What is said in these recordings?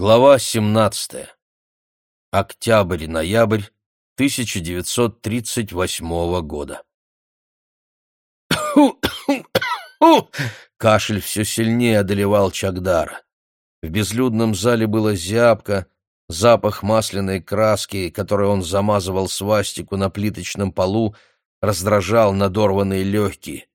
Глава 17. Октябрь-ноябрь 1938 года. Кашель все сильнее одолевал Чагдара. В безлюдном зале было зябко, запах масляной краски, которой он замазывал свастику на плиточном полу, раздражал надорванные легкие.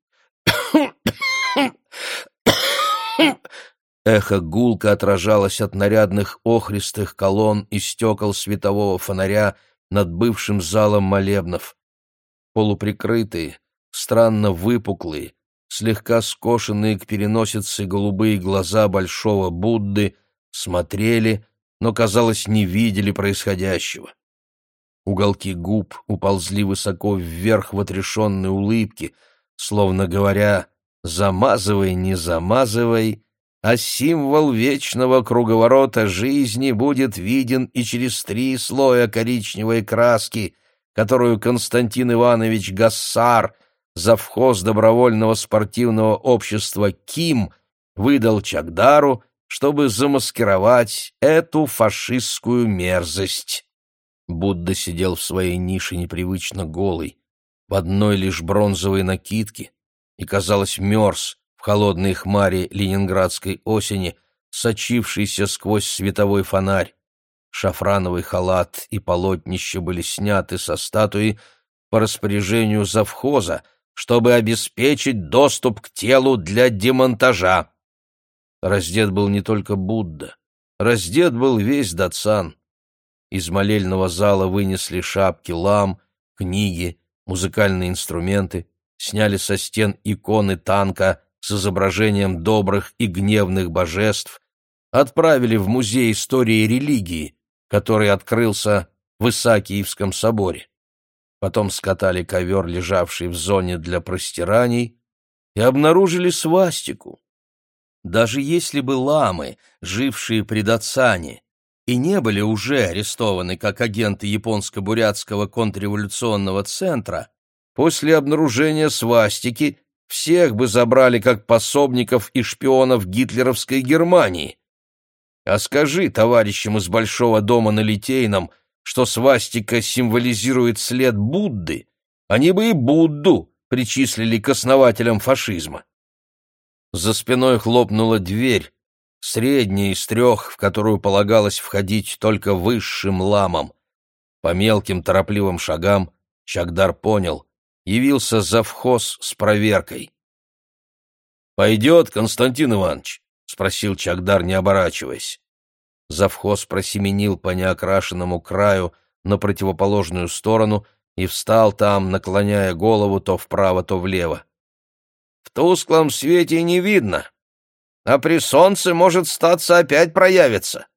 Эхо гулко отражалось от нарядных охристых колонн и стекол светового фонаря над бывшим залом молебнов. Полуприкрытые, странно выпуклые, слегка скошенные к переносице голубые глаза большого Будды смотрели, но, казалось, не видели происходящего. Уголки губ уползли высоко вверх в отрешенной улыбке, словно говоря «замазывай, не замазывай», а символ вечного круговорота жизни будет виден и через три слоя коричневой краски, которую Константин Иванович Гассар, завхоз добровольного спортивного общества «Ким», выдал Чагдару, чтобы замаскировать эту фашистскую мерзость. Будда сидел в своей нише непривычно голый, в одной лишь бронзовой накидке, и, казалось, мерз, холодной хмаре ленинградской осени, сочившейся сквозь световой фонарь. Шафрановый халат и полотнище были сняты со статуи по распоряжению завхоза, чтобы обеспечить доступ к телу для демонтажа. Раздет был не только Будда, раздет был весь Датсан. Из молельного зала вынесли шапки лам, книги, музыкальные инструменты, сняли со стен иконы танка с изображением добрых и гневных божеств, отправили в Музей истории религии, который открылся в Исаакиевском соборе. Потом скатали ковер, лежавший в зоне для простираний, и обнаружили свастику. Даже если бы ламы, жившие при Датсане, и не были уже арестованы как агенты японско-бурятского контрреволюционного центра, после обнаружения свастики всех бы забрали как пособников и шпионов гитлеровской Германии. А скажи товарищам из Большого дома на Литейном, что свастика символизирует след Будды, они бы и Будду причислили к основателям фашизма. За спиной хлопнула дверь, средняя из трех, в которую полагалось входить только высшим ламам. По мелким торопливым шагам Чагдар понял, явился завхоз с проверкой. «Пойдет, Константин Иванович?» — спросил Чагдар, не оборачиваясь. Завхоз просеменил по неокрашенному краю на противоположную сторону и встал там, наклоняя голову то вправо, то влево. «В тусклом свете не видно, а при солнце, может, статься опять проявится».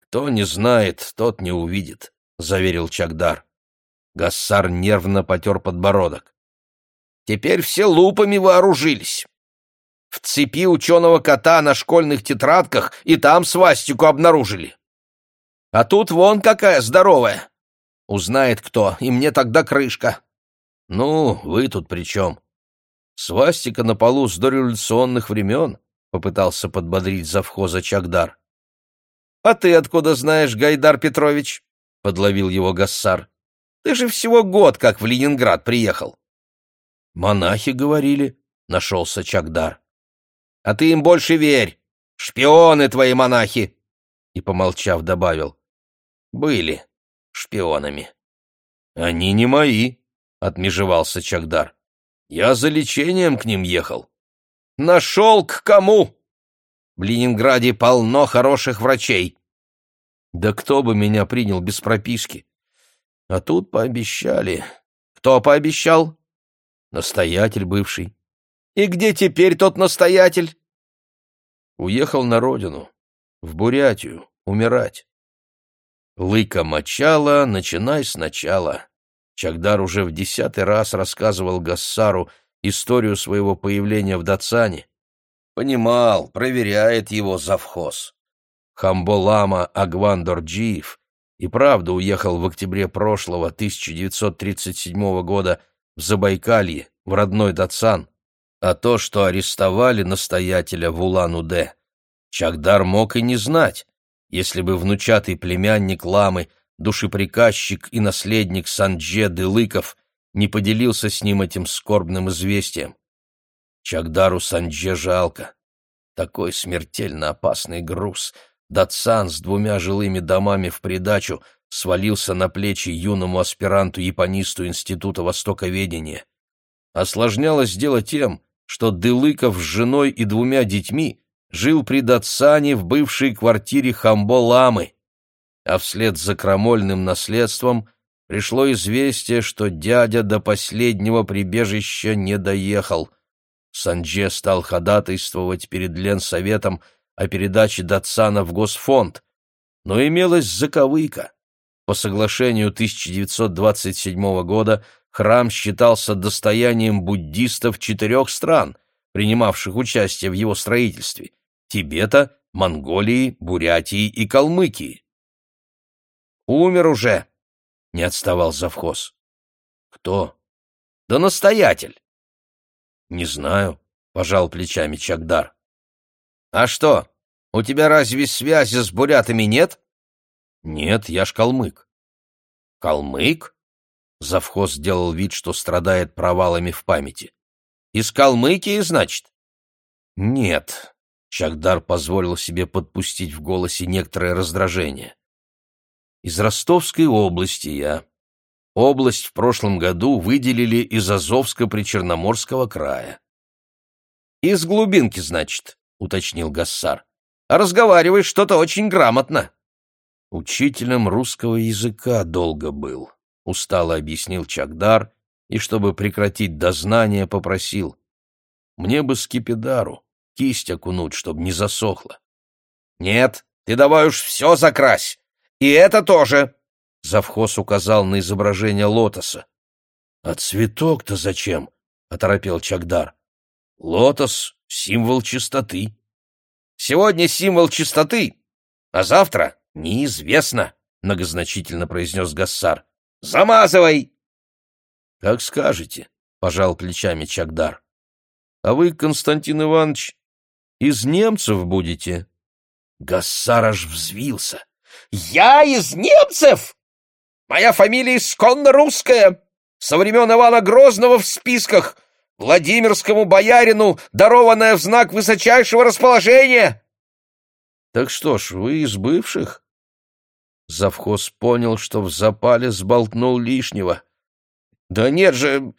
«Кто не знает, тот не увидит», — заверил Чагдар. Гассар нервно потер подбородок. «Теперь все лупами вооружились. В цепи ученого кота на школьных тетрадках и там свастику обнаружили. А тут вон какая здоровая. Узнает кто, и мне тогда крышка». «Ну, вы тут при чем?» «Свастика на полу с дореволюционных времен», — попытался подбодрить завхоза Чагдар. «А ты откуда знаешь, Гайдар Петрович?» — подловил его Гассар. Ты же всего год как в Ленинград приехал. Монахи говорили, нашелся Чагдар. А ты им больше верь. Шпионы твои монахи. И, помолчав, добавил. Были шпионами. Они не мои, отмежевался Чагдар. Я за лечением к ним ехал. Нашел к кому? В Ленинграде полно хороших врачей. Да кто бы меня принял без прописки? А тут пообещали. Кто пообещал? Настоятель бывший. И где теперь тот настоятель? Уехал на родину, в Бурятию, умирать. Лыка мочала, начинай сначала. Чагдар уже в десятый раз рассказывал Гассару историю своего появления в Дацане. Понимал, проверяет его завхоз. Хамболама Агвандорджиев и правда уехал в октябре прошлого 1937 года в Забайкалье, в родной Датсан, а то, что арестовали настоятеля в Улан-Удэ, Чагдар мог и не знать, если бы внучатый племянник Ламы, душеприказчик и наследник Сандже Дылыков не поделился с ним этим скорбным известием. Чагдару Сандже жалко. Такой смертельно опасный груз. Датсан с двумя жилыми домами в придачу свалился на плечи юному аспиранту-японисту Института Востоковедения. Осложнялось дело тем, что Дылыков с женой и двумя детьми жил при Датсане в бывшей квартире Хамбо-Ламы, а вслед за крамольным наследством пришло известие, что дядя до последнего прибежища не доехал. Санджи стал ходатайствовать перед Ленсоветом о передаче Датсана в Госфонд, но имелась заковыка. По соглашению 1927 года храм считался достоянием буддистов четырех стран, принимавших участие в его строительстве – Тибета, Монголии, Бурятии и Калмыкии. «Умер уже», — не отставал завхоз. «Кто?» «Да настоятель». «Не знаю», — пожал плечами Чагдар. «А что, у тебя разве связи с бурятами нет?» «Нет, я ж калмык». «Калмык?» Завхоз сделал вид, что страдает провалами в памяти. «Из Калмыкии, значит?» «Нет», — Чагдар позволил себе подпустить в голосе некоторое раздражение. «Из Ростовской области я. Область в прошлом году выделили из Азовско-Причерноморского края». «Из глубинки, значит», — уточнил Гассар. «А разговариваешь что-то очень грамотно». Учителем русского языка долго был, устало объяснил Чагдар и, чтобы прекратить дознание, попросил. Мне бы скипидару, кисть окунуть, чтобы не засохло. Нет, ты давай уж все закрась. И это тоже. Завхоз указал на изображение лотоса. А цветок-то зачем? оторопел Чагдар. Лотос — символ чистоты. Сегодня символ чистоты, а завтра «Неизвестно», — многозначительно произнес Гассар. «Замазывай!» «Как скажете», — пожал плечами Чагдар. «А вы, Константин Иванович, из немцев будете?» Гассар аж взвился. «Я из немцев? Моя фамилия исконно русская, со времен Ивана Грозного в списках, Владимирскому боярину, дарованная в знак высочайшего расположения!» «Так что ж, вы из бывших?» Завхоз понял, что в запале сболтнул лишнего. — Да нет же,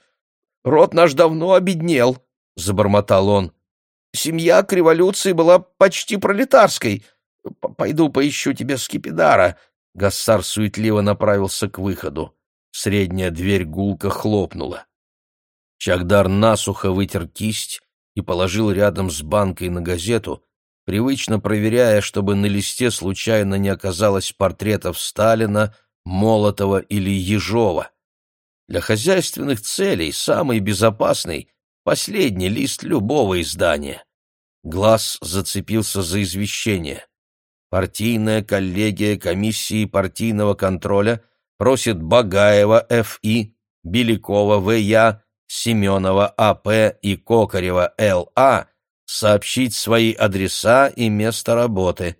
род наш давно обеднел, — забормотал он. — Семья к революции была почти пролетарской. Пойду поищу тебе скипидара. Гассар суетливо направился к выходу. Средняя дверь гулко хлопнула. Чагдар насухо вытер кисть и положил рядом с банкой на газету, привычно проверяя, чтобы на листе случайно не оказалось портретов Сталина, Молотова или Ежова. Для хозяйственных целей самый безопасный — последний лист любого издания. Глаз зацепился за извещение. Партийная коллегия комиссии партийного контроля просит Багаева Ф.И., Белякова В.Я., Семенова А.П. и Кокарева Л.А сообщить свои адреса и место работы.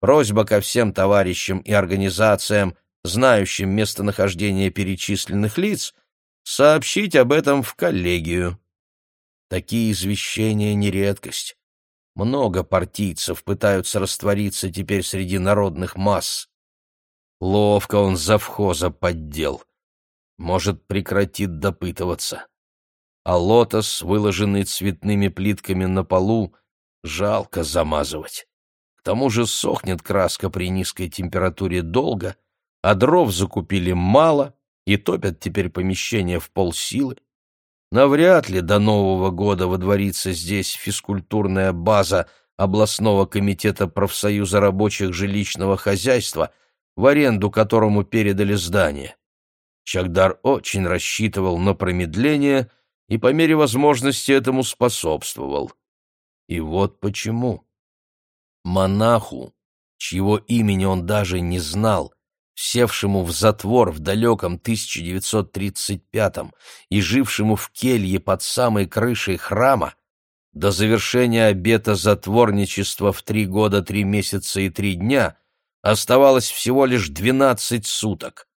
Просьба ко всем товарищам и организациям, знающим местонахождение перечисленных лиц, сообщить об этом в коллегию. Такие извещения не редкость. Много партийцев пытаются раствориться теперь среди народных масс. Ловко он завхоза поддел. Может, прекратит допытываться а лотос, выложенный цветными плитками на полу, жалко замазывать. К тому же сохнет краска при низкой температуре долго, а дров закупили мало и топят теперь помещение в полсилы. Навряд ли до Нового года водворится здесь физкультурная база областного комитета профсоюза рабочих жилищного хозяйства, в аренду которому передали здание. Чагдар очень рассчитывал на промедление — и по мере возможности этому способствовал. И вот почему. Монаху, чьего имени он даже не знал, севшему в затвор в далеком 1935-м и жившему в келье под самой крышей храма, до завершения обета затворничества в три года, три месяца и три дня Оставалось всего лишь двенадцать суток.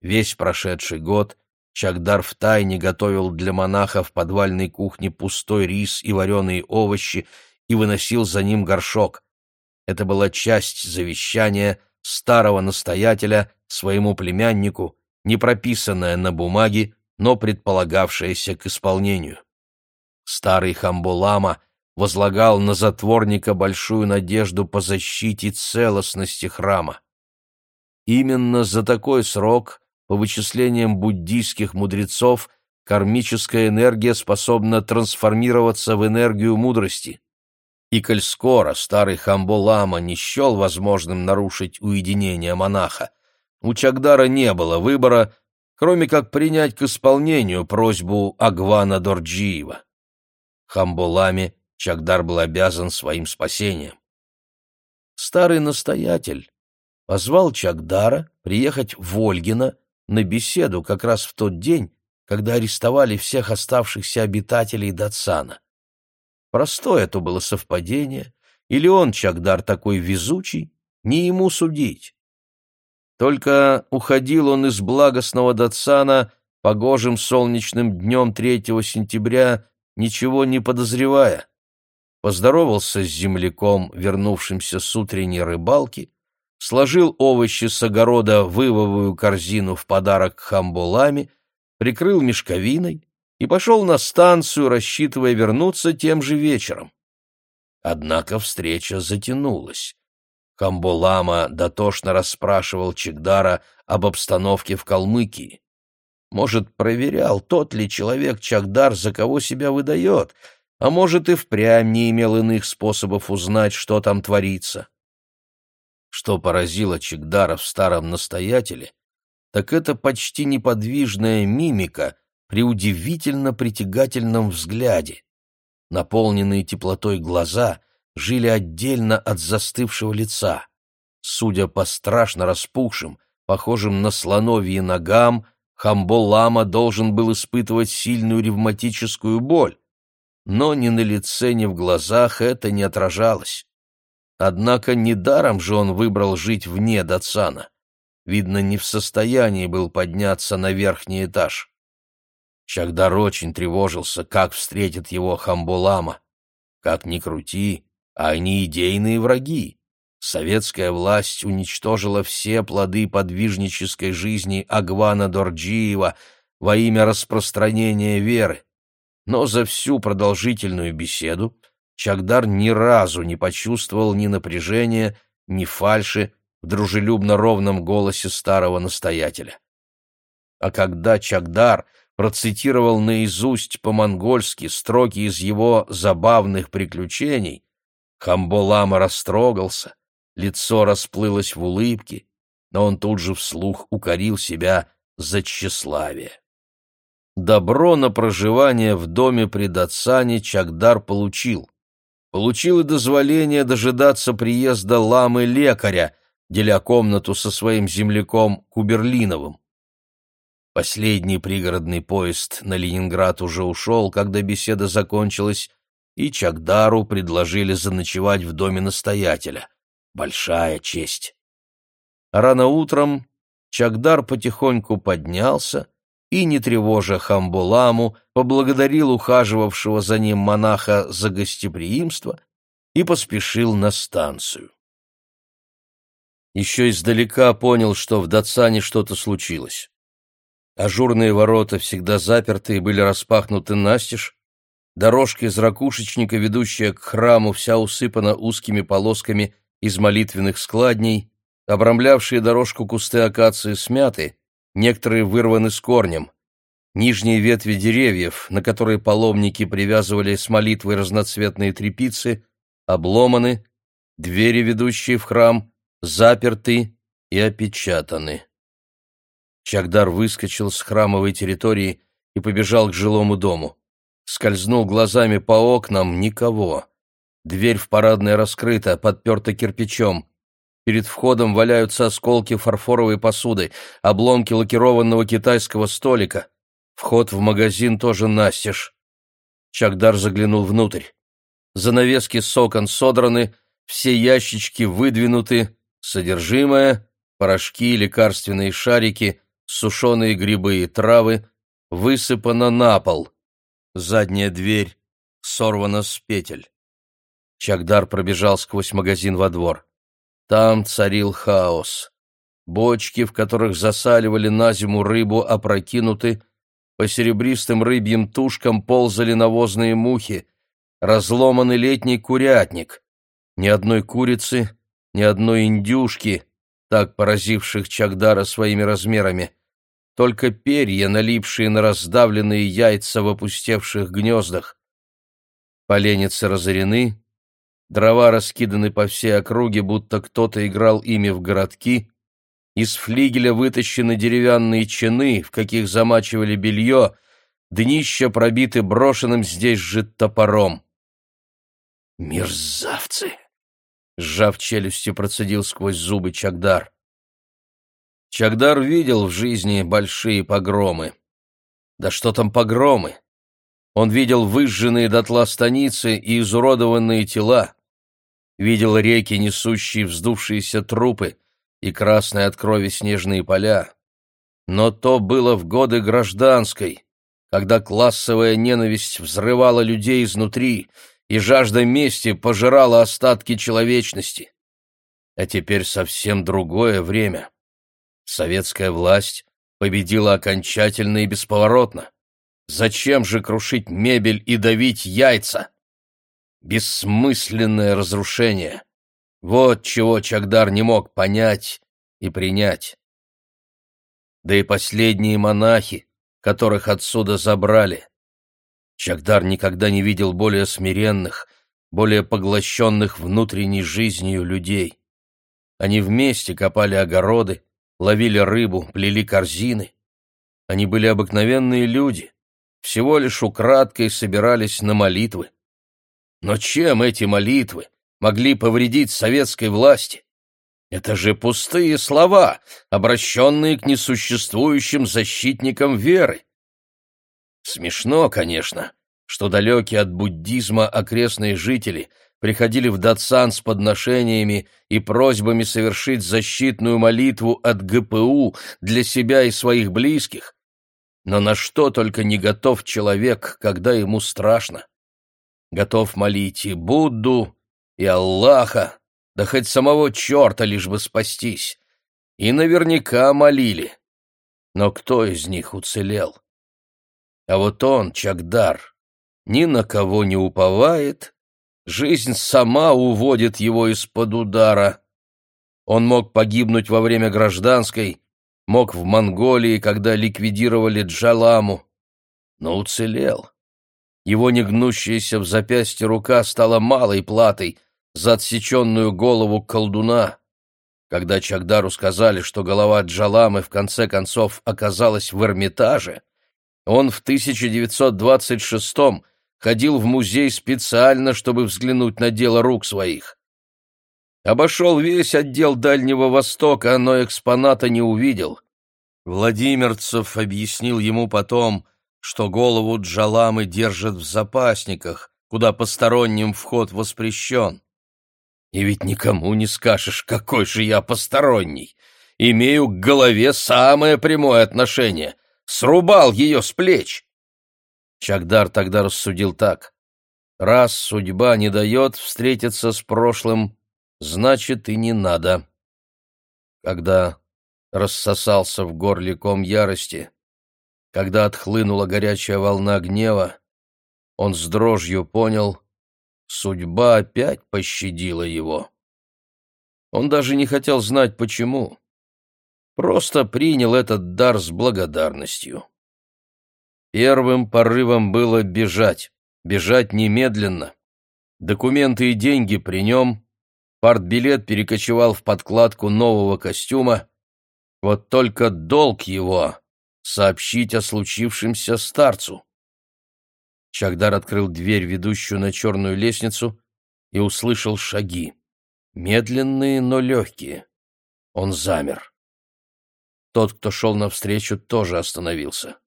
Весь прошедший год Чагдар втайне готовил для монаха в подвальной кухне пустой рис и вареные овощи и выносил за ним горшок. Это была часть завещания старого настоятеля своему племяннику, не прописанная на бумаге, но предполагавшаяся к исполнению. Старый Хамбулама возлагал на затворника большую надежду по защите целостности храма. Именно за такой срок, по вычислениям буддийских мудрецов, кармическая энергия способна трансформироваться в энергию мудрости. И коль скоро старый Хамбулама не счел возможным нарушить уединение монаха, у Чагдара не было выбора, кроме как принять к исполнению просьбу Агвана Дорджиева. Хамбуламе Чагдар был обязан своим спасением. Старый настоятель позвал Чагдара приехать в Ольгино на беседу как раз в тот день, когда арестовали всех оставшихся обитателей Датсана. Простое это было совпадение, или он, Чагдар, такой везучий, не ему судить. Только уходил он из благостного Датсана погожим солнечным днем 3 сентября, ничего не подозревая. Поздоровался с земляком, вернувшимся с утренней рыбалки, сложил овощи с огорода в вывовую корзину в подарок хамбулами, прикрыл мешковиной и пошел на станцию, рассчитывая вернуться тем же вечером. Однако встреча затянулась. Камбулама дотошно расспрашивал Чигдара об обстановке в Калмыкии. Может, проверял, тот ли человек Чагдар, за кого себя выдает, а может, и впрямь не имел иных способов узнать, что там творится. Что поразило Чигдара в старом настоятеле, так это почти неподвижная мимика при удивительно притягательном взгляде. Наполненные теплотой глаза — жили отдельно от застывшего лица. Судя по страшно распухшим, похожим на слоновьи ногам, Хамбо-лама должен был испытывать сильную ревматическую боль. Но ни на лице, ни в глазах это не отражалось. Однако недаром же он выбрал жить вне Датсана. Видно, не в состоянии был подняться на верхний этаж. Чагдар очень тревожился, как встретит его Хамбулама. Как ни крути, а они идейные враги. Советская власть уничтожила все плоды подвижнической жизни Агвана Дорджиева во имя распространения веры. Но за всю продолжительную беседу Чагдар ни разу не почувствовал ни напряжения, ни фальши в дружелюбно ровном голосе старого настоятеля. А когда Чагдар процитировал наизусть по-монгольски строки из его забавных приключений, Хамболама растрогался, лицо расплылось в улыбке, но он тут же вслух укорил себя за тщеславие. Добро на проживание в доме при Датсане Чагдар получил. Получил и дозволение дожидаться приезда ламы-лекаря, деля комнату со своим земляком Куберлиновым. Последний пригородный поезд на Ленинград уже ушел, когда беседа закончилась, и Чагдару предложили заночевать в доме настоятеля. Большая честь. Рано утром Чагдар потихоньку поднялся и, не тревожа Хамбуламу, поблагодарил ухаживавшего за ним монаха за гостеприимство и поспешил на станцию. Еще издалека понял, что в Датсане что-то случилось. Ажурные ворота, всегда запертые, были распахнуты настежь, Дорожка из ракушечника, ведущая к храму, вся усыпана узкими полосками из молитвенных складней, обрамлявшие дорожку кусты акации смяты, некоторые вырваны с корнем. Нижние ветви деревьев, на которые паломники привязывали с молитвой разноцветные трепицы, обломаны, двери, ведущие в храм, заперты и опечатаны. Чагдар выскочил с храмовой территории и побежал к жилому дому скользнул глазами по окнам — никого. Дверь в парадное раскрыта, подперта кирпичом. Перед входом валяются осколки фарфоровой посуды, обломки лакированного китайского столика. Вход в магазин тоже настежь. Чагдар заглянул внутрь. Занавески с окон содраны, все ящички выдвинуты, Содержимое — порошки, лекарственные шарики, сушеные грибы и травы — высыпано на пол. Задняя дверь сорвана с петель. Чагдар пробежал сквозь магазин во двор. Там царил хаос. Бочки, в которых засаливали на зиму рыбу, опрокинуты, по серебристым рыбьим тушкам ползали навозные мухи, разломанный летний курятник. Ни одной курицы, ни одной индюшки, так поразивших Чагдара своими размерами. Только перья, налипшие на раздавленные яйца в опустевших гнездах. Поленницы разорены, дрова раскиданы по всей округе, будто кто-то играл ими в городки, из флигеля вытащены деревянные чины, в каких замачивали белье, днища пробиты брошенным здесь же топором. «Мерзавцы!» — сжав челюсти, процедил сквозь зубы Чагдар. Чагдар видел в жизни большие погромы. Да что там погромы? Он видел выжженные дотла станицы и изуродованные тела, видел реки, несущие вздувшиеся трупы, и красные от крови снежные поля. Но то было в годы гражданской, когда классовая ненависть взрывала людей изнутри, и жажда мести пожирала остатки человечности. А теперь совсем другое время. Советская власть победила окончательно и бесповоротно. Зачем же крушить мебель и давить яйца? Бессмысленное разрушение. Вот чего Чагдар не мог понять и принять. Да и последние монахи, которых отсюда забрали. Чагдар никогда не видел более смиренных, более поглощенных внутренней жизнью людей. Они вместе копали огороды, ловили рыбу, плели корзины. Они были обыкновенные люди, всего лишь украдкой собирались на молитвы. Но чем эти молитвы могли повредить советской власти? Это же пустые слова, обращенные к несуществующим защитникам веры. Смешно, конечно, что далекие от буддизма окрестные жители приходили в Датсан с подношениями и просьбами совершить защитную молитву от ГПУ для себя и своих близких. Но на что только не готов человек, когда ему страшно. Готов молить и Будду, и Аллаха, да хоть самого черта лишь бы спастись. И наверняка молили. Но кто из них уцелел? А вот он, Чагдар, ни на кого не уповает, жизнь сама уводит его из-под удара. Он мог погибнуть во время гражданской, мог в Монголии, когда ликвидировали Джаламу, но уцелел. Его негнущаяся в запястье рука стала малой платой — за отсеченную голову колдуна. Когда Чагдару сказали, что голова Джаламы в конце концов оказалась в Эрмитаже, он в 1926-м ходил в музей специально, чтобы взглянуть на дело рук своих. Обошел весь отдел Дальнего Востока, но экспоната не увидел. Владимирцев объяснил ему потом, что голову Джаламы держат в запасниках, куда посторонним вход воспрещен. И ведь никому не скажешь, какой же я посторонний. Имею к голове самое прямое отношение. Срубал ее с плеч. Чагдар тогда рассудил так. Раз судьба не дает встретиться с прошлым, значит и не надо. Когда рассосался в горле ком ярости, когда отхлынула горячая волна гнева, он с дрожью понял, Судьба опять пощадила его. Он даже не хотел знать, почему. Просто принял этот дар с благодарностью. Первым порывом было бежать, бежать немедленно. Документы и деньги при нем, партбилет перекочевал в подкладку нового костюма. Вот только долг его — сообщить о случившемся старцу. Чагдар открыл дверь, ведущую на черную лестницу, и услышал шаги. Медленные, но легкие. Он замер. Тот, кто шел навстречу, тоже остановился.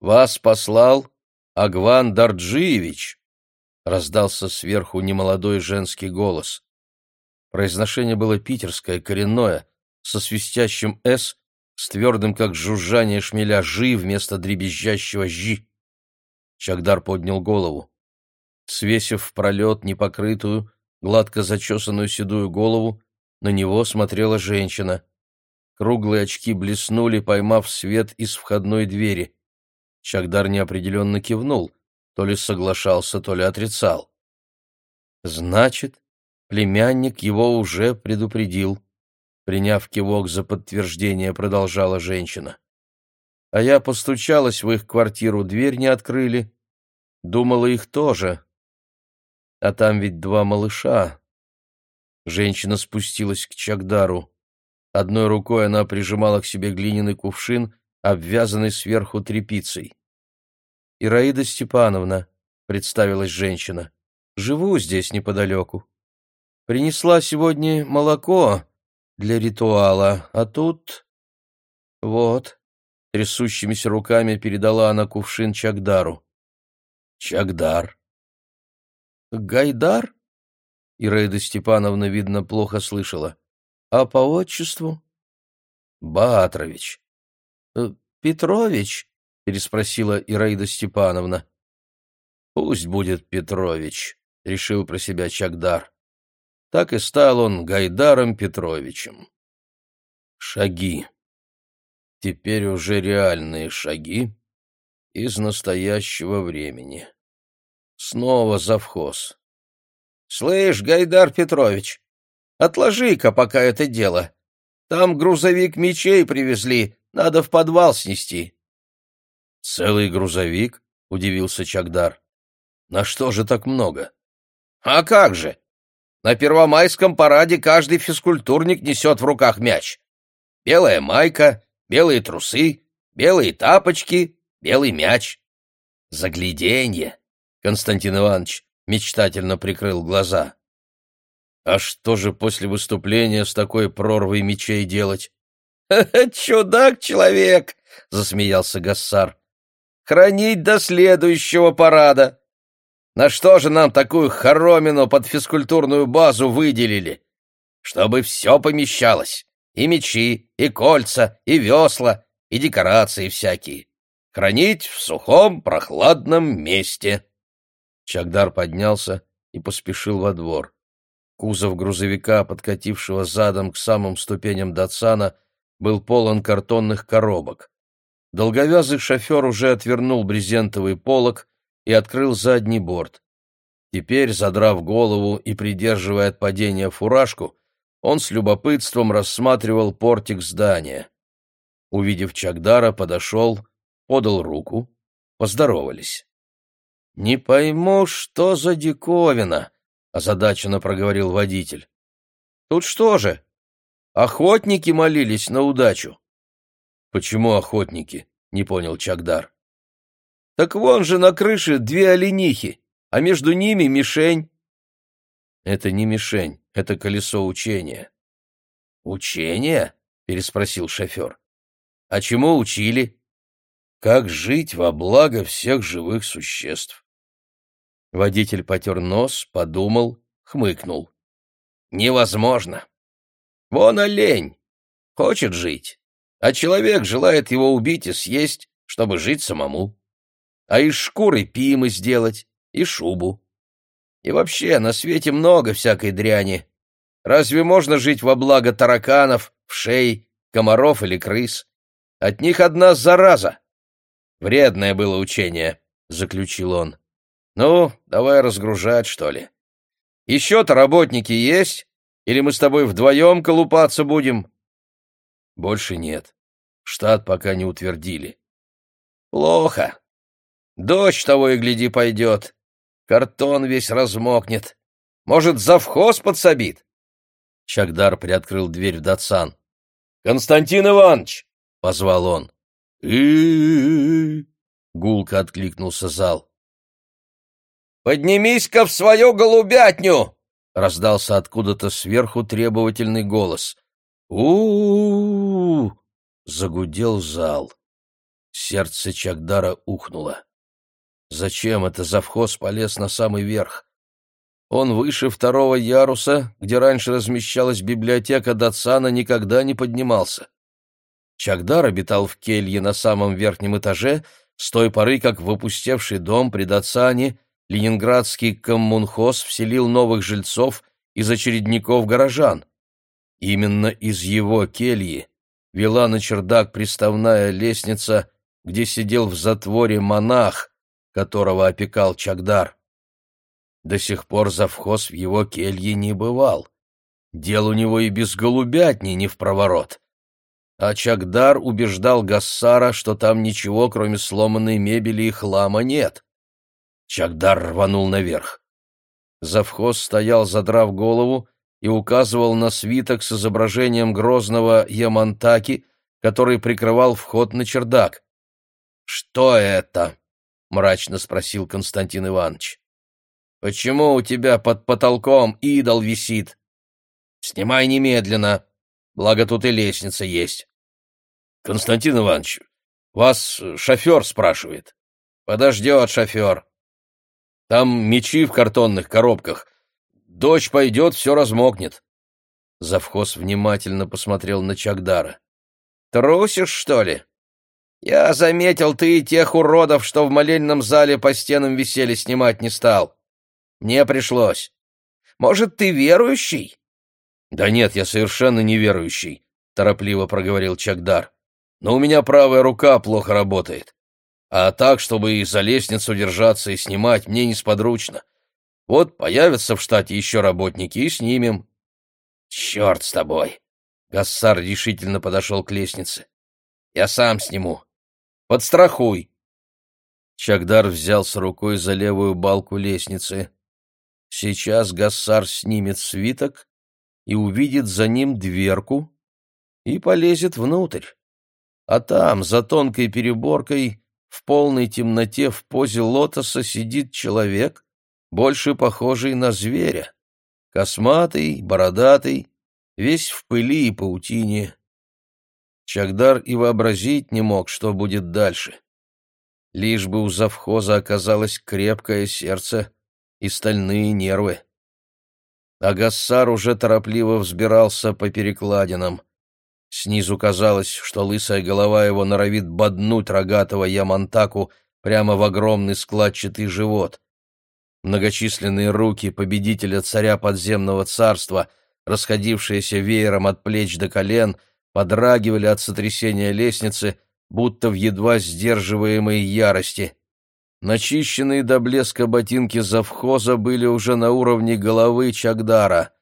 «Вас послал Агван Дарджиевич!» — раздался сверху немолодой женский голос. Произношение было питерское, коренное, со свистящим «с», с твердым, как жужжание шмеля, «жи» вместо дребезжащего «жи». Чагдар поднял голову. Свесив в пролет непокрытую, гладко зачесанную седую голову, на него смотрела женщина. Круглые очки блеснули, поймав свет из входной двери. Чагдар неопределенно кивнул, то ли соглашался, то ли отрицал. Значит, племянник его уже предупредил. Приняв кивок за подтверждение, продолжала женщина. А я постучалась в их квартиру, дверь не открыли. Думала, их тоже. А там ведь два малыша. Женщина спустилась к Чагдару. Одной рукой она прижимала к себе глиняный кувшин, обвязанный сверху тряпицей. «Ираида Степановна», — представилась женщина, — «живу здесь неподалеку. Принесла сегодня молоко для ритуала, а тут...» «Вот», — трясущимися руками передала она кувшин Чагдару. «Чагдар». «Гайдар?» Ираида Степановна, видно, плохо слышала. «А по отчеству?» «Баатрович». «Э, «Петрович?» — переспросила Ираида Степановна. «Пусть будет Петрович», — решил про себя Чагдар. Так и стал он Гайдаром Петровичем. Шаги. Теперь уже реальные шаги из настоящего времени. Снова завхоз. «Слышь, Гайдар Петрович, отложи-ка пока это дело. Там грузовик мечей привезли, надо в подвал снести». «Целый грузовик?» — удивился Чагдар. «На что же так много?» «А как же? На Первомайском параде каждый физкультурник несет в руках мяч. Белая майка, белые трусы, белые тапочки, белый мяч. Загляденье!» Константин Иванович мечтательно прикрыл глаза. А что же после выступления с такой прорвой мечей делать? Чудак человек, засмеялся Гассар. Хранить до следующего парада. На что же нам такую хоромину под физкультурную базу выделили? Чтобы все помещалось. И мечи, и кольца, и весла, и декорации всякие. Хранить в сухом, прохладном месте. Чагдар поднялся и поспешил во двор. Кузов грузовика, подкатившего задом к самым ступеням Датсана, был полон картонных коробок. Долговязый шофер уже отвернул брезентовый полог и открыл задний борт. Теперь, задрав голову и придерживая от падения фуражку, он с любопытством рассматривал портик здания. Увидев Чагдара, подошел, подал руку, поздоровались. «Не пойму, что за диковина», — озадаченно проговорил водитель. «Тут что же? Охотники молились на удачу». «Почему охотники?» — не понял Чагдар. «Так вон же на крыше две оленихи, а между ними мишень». «Это не мишень, это колесо учения». «Учение?» — переспросил шофер. «А чему учили?» «Как жить во благо всех живых существ». Водитель потер нос, подумал, хмыкнул. «Невозможно. Вон олень. Хочет жить, а человек желает его убить и съесть, чтобы жить самому. А из шкуры пимы сделать и шубу. И вообще, на свете много всякой дряни. Разве можно жить во благо тараканов, вшей, комаров или крыс? От них одна зараза. Вредное было учение, — заключил он. Ну, давай разгружать, что ли. Еще-то работники есть? Или мы с тобой вдвоем колупаться будем? Больше нет. Штат пока не утвердили. Плохо. Дождь того и гляди пойдет. Картон весь размокнет. Может, завхоз подсобит? Чагдар приоткрыл дверь в Датсан. «Константин Иванович!» — позвал он. и гулко откликнулся зал. «Поднимись-ка в свою голубятню!» — раздался откуда-то сверху требовательный голос. у, -у, загудел зал. Сердце Чагдара ухнуло. Зачем это завхоз полез на самый верх? Он выше второго яруса, где раньше размещалась библиотека Датсана, никогда не поднимался. Чагдар обитал в келье на самом верхнем этаже с той поры, как в опустевший дом при Датсане ленинградский коммунхоз вселил новых жильцов из очередников горожан. Именно из его кельи вела на чердак приставная лестница, где сидел в затворе монах, которого опекал Чагдар. До сих пор завхоз в его келье не бывал. Дел у него и без голубятни не в проворот. А Чагдар убеждал Гассара, что там ничего, кроме сломанной мебели и хлама, нет. Чагдар рванул наверх. Завхоз стоял, задрав голову, и указывал на свиток с изображением грозного Ямантаки, который прикрывал вход на чердак. «Что это?» — мрачно спросил Константин Иванович. Почему у тебя под потолком идол висит? Снимай немедленно, благо тут и лестница есть. Константин Иванович, вас шофер спрашивает. Подождет шофер. Там мечи в картонных коробках. Дочь пойдет, все размокнет. Завхоз внимательно посмотрел на Чагдара. «Трусишь, что ли? Я заметил, ты и тех уродов, что в молельном зале по стенам висели, снимать не стал. Мне пришлось. Может, ты верующий? Да нет, я совершенно не верующий, торопливо проговорил Чагдар. Но у меня правая рука плохо работает. А так, чтобы и за лестницу держаться и снимать, мне несподручно. Вот появятся в штате еще работники, и снимем. Черт с тобой! Гассар решительно подошел к лестнице. Я сам сниму. Подстрахуй. Чагдар взялся рукой за левую балку лестницы. Сейчас Гассар снимет свиток и увидит за ним дверку и полезет внутрь. А там, за тонкой переборкой, в полной темноте в позе лотоса сидит человек, больше похожий на зверя. Косматый, бородатый, весь в пыли и паутине. Чагдар и вообразить не мог, что будет дальше. Лишь бы у завхоза оказалось крепкое сердце, и стальные нервы. Агассар уже торопливо взбирался по перекладинам. Снизу казалось, что лысая голова его норовит боднуть рогатого Ямантаку прямо в огромный складчатый живот. Многочисленные руки победителя царя подземного царства, расходившиеся веером от плеч до колен, подрагивали от сотрясения лестницы, будто в едва сдерживаемой ярости. Начищенные до блеска ботинки завхоза были уже на уровне головы Чагдара.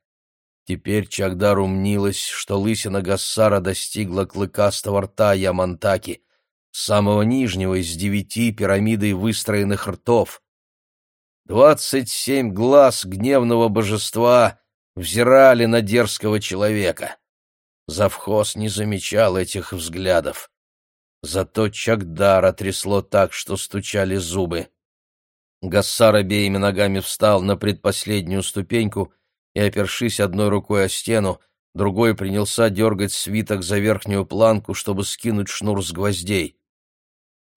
Теперь Чагдару мнилось, что лысина Гассара достигла клыкастого рта Ямантаки, самого нижнего из девяти пирамидой выстроенных ртов. Двадцать семь глаз гневного божества взирали на дерзкого человека. Завхоз не замечал этих взглядов. Зато Чагдара трясло так, что стучали зубы. Гассар обеими ногами встал на предпоследнюю ступеньку и, опершись одной рукой о стену, другой принялся дергать свиток за верхнюю планку, чтобы скинуть шнур с гвоздей.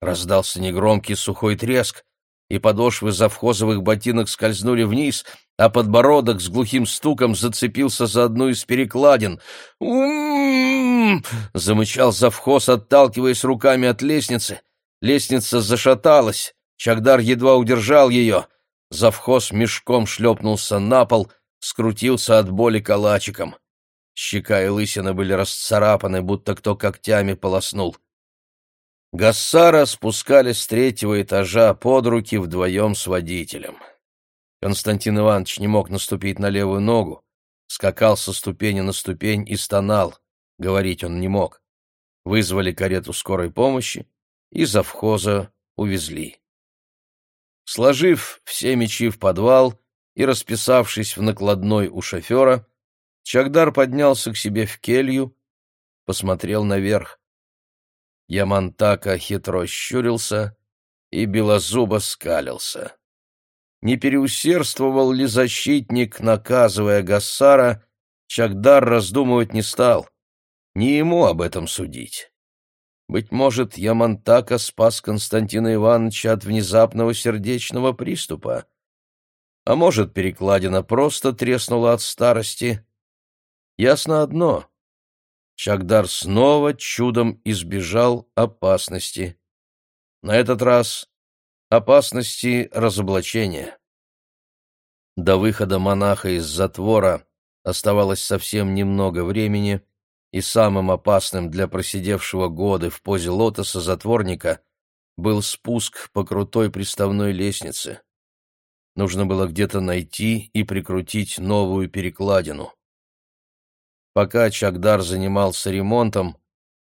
Раздался негромкий сухой треск, и подошвы завхозовых ботинок скользнули вниз, а подбородок с глухим стуком зацепился за одну из перекладин. «Ум!» — замычал завхоз, отталкиваясь руками от лестницы. Лестница зашаталась, Чагдар едва удержал ее. Завхоз мешком шлепнулся на пол, скрутился от боли калачиком. Щека и лысина были расцарапаны, будто кто когтями полоснул. Гассара спускали с третьего этажа под руки вдвоем с водителем. Константин Иванович не мог наступить на левую ногу, скакал со ступени на ступень и стонал. Говорить он не мог. Вызвали карету скорой помощи и завхоза увезли. Сложив все мечи в подвал и расписавшись в накладной у шофера, Чагдар поднялся к себе в келью, посмотрел наверх. Ямантака хитро щурился и белозубо скалился. Не переусердствовал ли защитник, наказывая Гассара, Чагдар раздумывать не стал. Не ему об этом судить. Быть может, Ямантака спас Константина Ивановича от внезапного сердечного приступа. А может, перекладина просто треснула от старости. Ясно одно. Чагдар снова чудом избежал опасности. На этот раз опасности разоблачения. До выхода монаха из затвора оставалось совсем немного времени, и самым опасным для просидевшего годы в позе лотоса затворника был спуск по крутой приставной лестнице. Нужно было где-то найти и прикрутить новую перекладину. Пока Чагдар занимался ремонтом,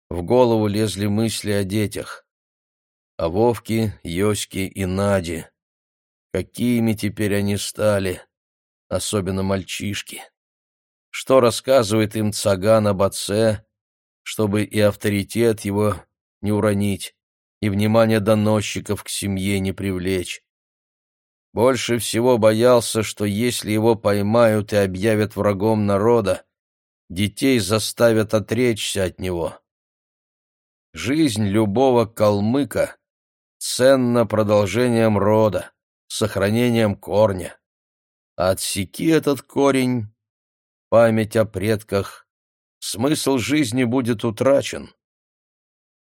в голову лезли мысли о детях. О Вовке, Йоське и Наде. Какими теперь они стали, особенно мальчишки. Что рассказывает им Цаган об отце, чтобы и авторитет его не уронить, и внимание доносчиков к семье не привлечь. Больше всего боялся, что если его поймают и объявят врагом народа, детей заставят отречься от него. Жизнь любого калмыка ценна продолжением рода, сохранением корня. Отсеки этот корень, память о предках, смысл жизни будет утрачен.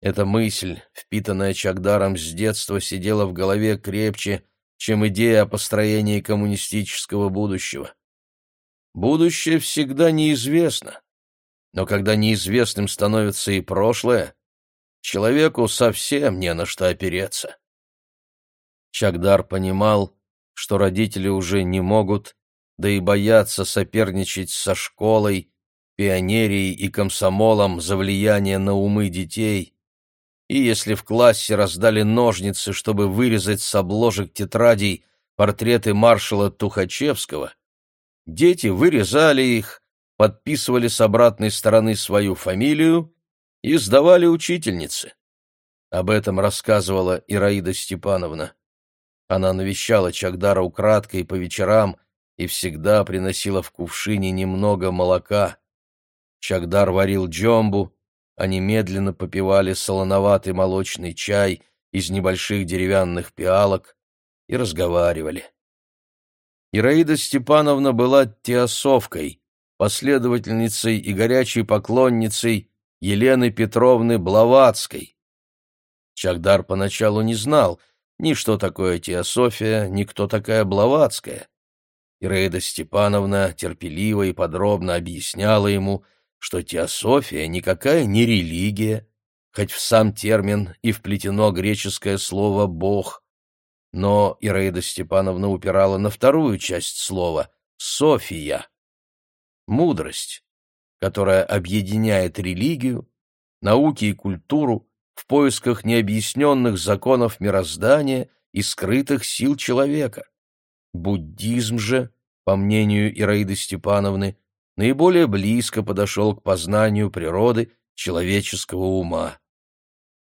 Эта мысль, впитанная Чагдаром с детства, сидела в голове крепче, чем идея о построении коммунистического будущего. Будущее всегда неизвестно, но когда неизвестным становится и прошлое, человеку совсем не на что опереться. Чагдар понимал, что родители уже не могут, да и боятся соперничать со школой, пионерией и комсомолом за влияние на умы детей, и если в классе раздали ножницы, чтобы вырезать с обложек тетрадей портреты маршала Тухачевского, дети вырезали их, подписывали с обратной стороны свою фамилию и сдавали учительнице. Об этом рассказывала Ираида Степановна. Она навещала Чагдара украдкой по вечерам и всегда приносила в кувшине немного молока. Чагдар варил джомбу, они медленно попивали солоноватый молочный чай из небольших деревянных пиалок и разговаривали. Ираида Степановна была теософкой, последовательницей и горячей поклонницей Елены Петровны Блаватской. Чагдар поначалу не знал ни что такое теософия, ни кто такая Блаватская. Ираида Степановна терпеливо и подробно объясняла ему, что теософия никакая не религия, хоть в сам термин и вплетено греческое слово «бог». Но Ираида Степановна упирала на вторую часть слова «софия» — мудрость, которая объединяет религию, науки и культуру в поисках необъясненных законов мироздания и скрытых сил человека. Буддизм же, по мнению Ираиды Степановны, наиболее близко подошел к познанию природы человеческого ума.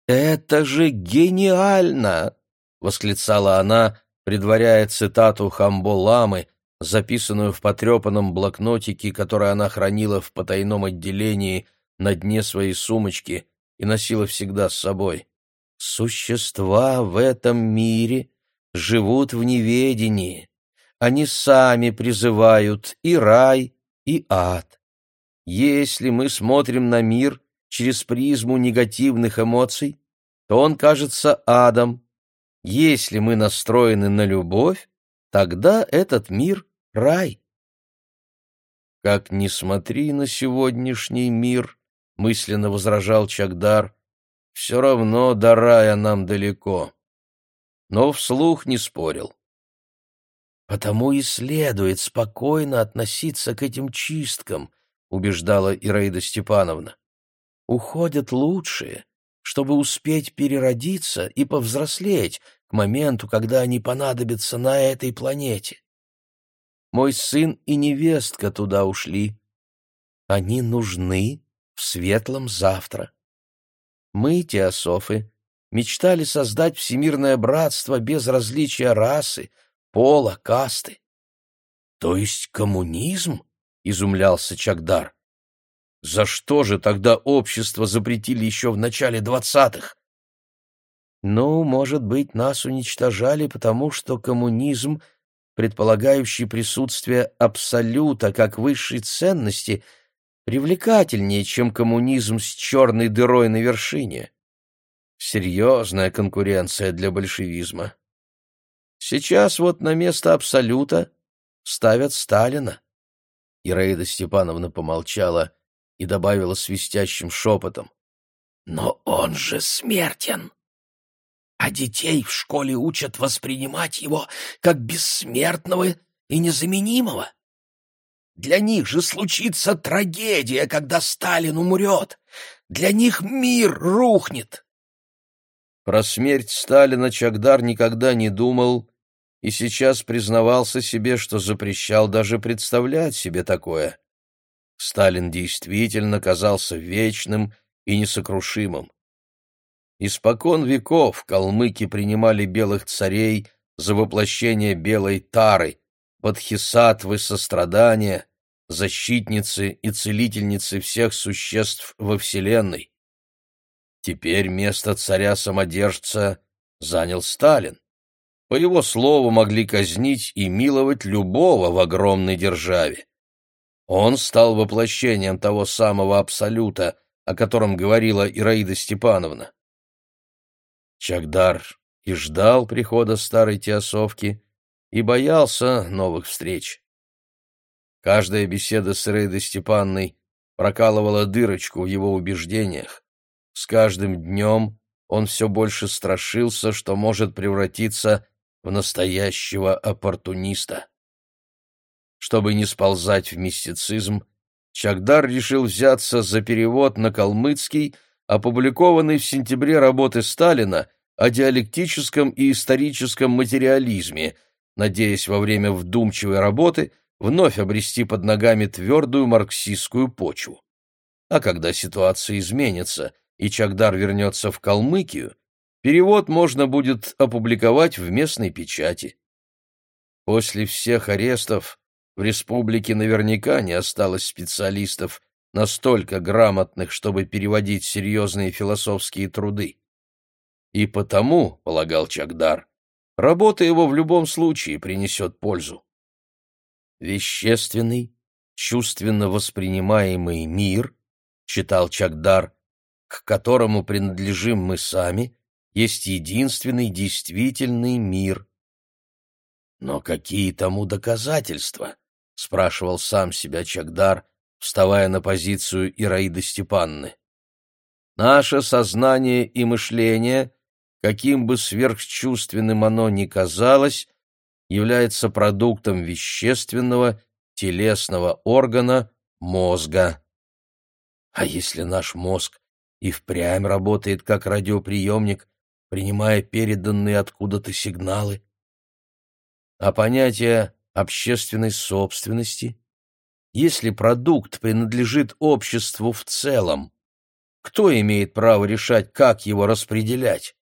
«Это же гениально!» — восклицала она, предваряя цитату Хамбо-ламы, записанную в потрепанном блокнотике, который она хранила в потайном отделении на дне своей сумочки и носила всегда с собой. «Существа в этом мире живут в неведении. Они сами призывают и рай, и ад. Если мы смотрим на мир через призму негативных эмоций, то он кажется адом. Если мы настроены на любовь, тогда этот мир — рай. «Как ни смотри на сегодняшний мир», — мысленно возражал Чагдар, — «все равно до рая нам далеко». Но вслух не спорил. Потому и следует спокойно относиться к этим чисткам, убеждала Ираида Степановна. Уходят лучшие, чтобы успеть переродиться и повзрослеть к моменту, когда они понадобятся на этой планете. Мой сын и невестка туда ушли. Они нужны в светлом завтра. Мы, теософы, мечтали создать всемирное братство без различия расы, пола, касты. — То есть коммунизм? — изумлялся Чагдар. — За что же тогда общество запретили еще в начале двадцатых? — Ну, может быть, нас уничтожали, потому что коммунизм предполагающий присутствие абсолюта как высшей ценности, привлекательнее, чем коммунизм с черной дырой на вершине. Серьезная конкуренция для большевизма. Сейчас вот на место абсолюта ставят Сталина. Ираида Степановна помолчала и добавила свистящим шепотом. «Но он же смертен!» А детей в школе учат воспринимать его как бессмертного и незаменимого. Для них же случится трагедия, когда Сталин умрет. Для них мир рухнет. Про смерть Сталина Чагдар никогда не думал и сейчас признавался себе, что запрещал даже представлять себе такое. Сталин действительно казался вечным и несокрушимым. Испокон веков калмыки принимали белых царей за воплощение белой тары, бодхисаттвы сострадания, защитницы и целительницы всех существ во Вселенной. Теперь место царя-самодержца занял Сталин. По его слову могли казнить и миловать любого в огромной державе. Он стал воплощением того самого абсолюта, о котором говорила Ираида Степановна. Чагдар и ждал прихода старой теосовки, и боялся новых встреч. Каждая беседа с Рейдой Степанной прокалывала дырочку в его убеждениях. С каждым днем он все больше страшился, что может превратиться в настоящего оппортуниста. Чтобы не сползать в мистицизм, Чагдар решил взяться за перевод на калмыцкий опубликованной в сентябре работы Сталина о диалектическом и историческом материализме, надеясь во время вдумчивой работы вновь обрести под ногами твердую марксистскую почву. А когда ситуация изменится и Чагдар вернется в Калмыкию, перевод можно будет опубликовать в местной печати. После всех арестов в республике наверняка не осталось специалистов, настолько грамотных, чтобы переводить серьезные философские труды. И потому, полагал Чагдар, работа его в любом случае принесет пользу. Вещественный, чувственно воспринимаемый мир, читал Чагдар, к которому принадлежим мы сами, есть единственный действительный мир. Но какие тому доказательства? спрашивал сам себя Чагдар, вставая на позицию Ираиды Степанны. Наше сознание и мышление, каким бы сверхчувственным оно ни казалось, является продуктом вещественного, телесного органа мозга. А если наш мозг и впрямь работает как радиоприемник, принимая переданные откуда-то сигналы? А понятие общественной собственности если продукт принадлежит обществу в целом? Кто имеет право решать, как его распределять?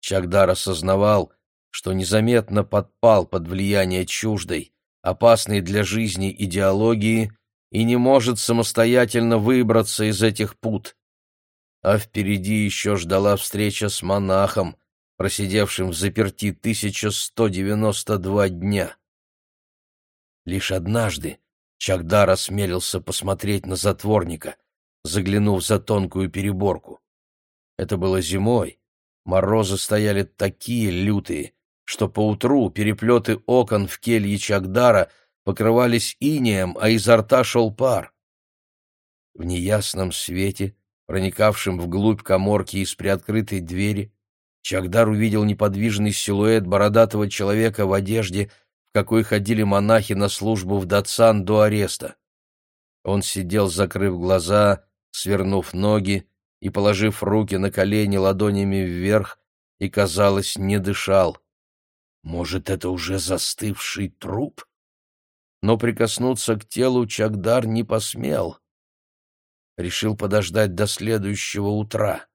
Чагдар осознавал, что незаметно подпал под влияние чуждой, опасной для жизни идеологии и не может самостоятельно выбраться из этих пут. А впереди еще ждала встреча с монахом, просидевшим в заперти 1192 дня. Лишь однажды, Чагдар осмелился посмотреть на затворника, заглянув за тонкую переборку. Это было зимой. Морозы стояли такие лютые, что поутру переплеты окон в келье Чагдара покрывались инеем, а изо рта шел пар. В неясном свете, проникавшем вглубь коморки из приоткрытой двери, Чагдар увидел неподвижный силуэт бородатого человека в одежде, какой ходили монахи на службу в Датсан до ареста. Он сидел, закрыв глаза, свернув ноги и положив руки на колени ладонями вверх, и, казалось, не дышал. Может, это уже застывший труп? Но прикоснуться к телу Чагдар не посмел. Решил подождать до следующего утра.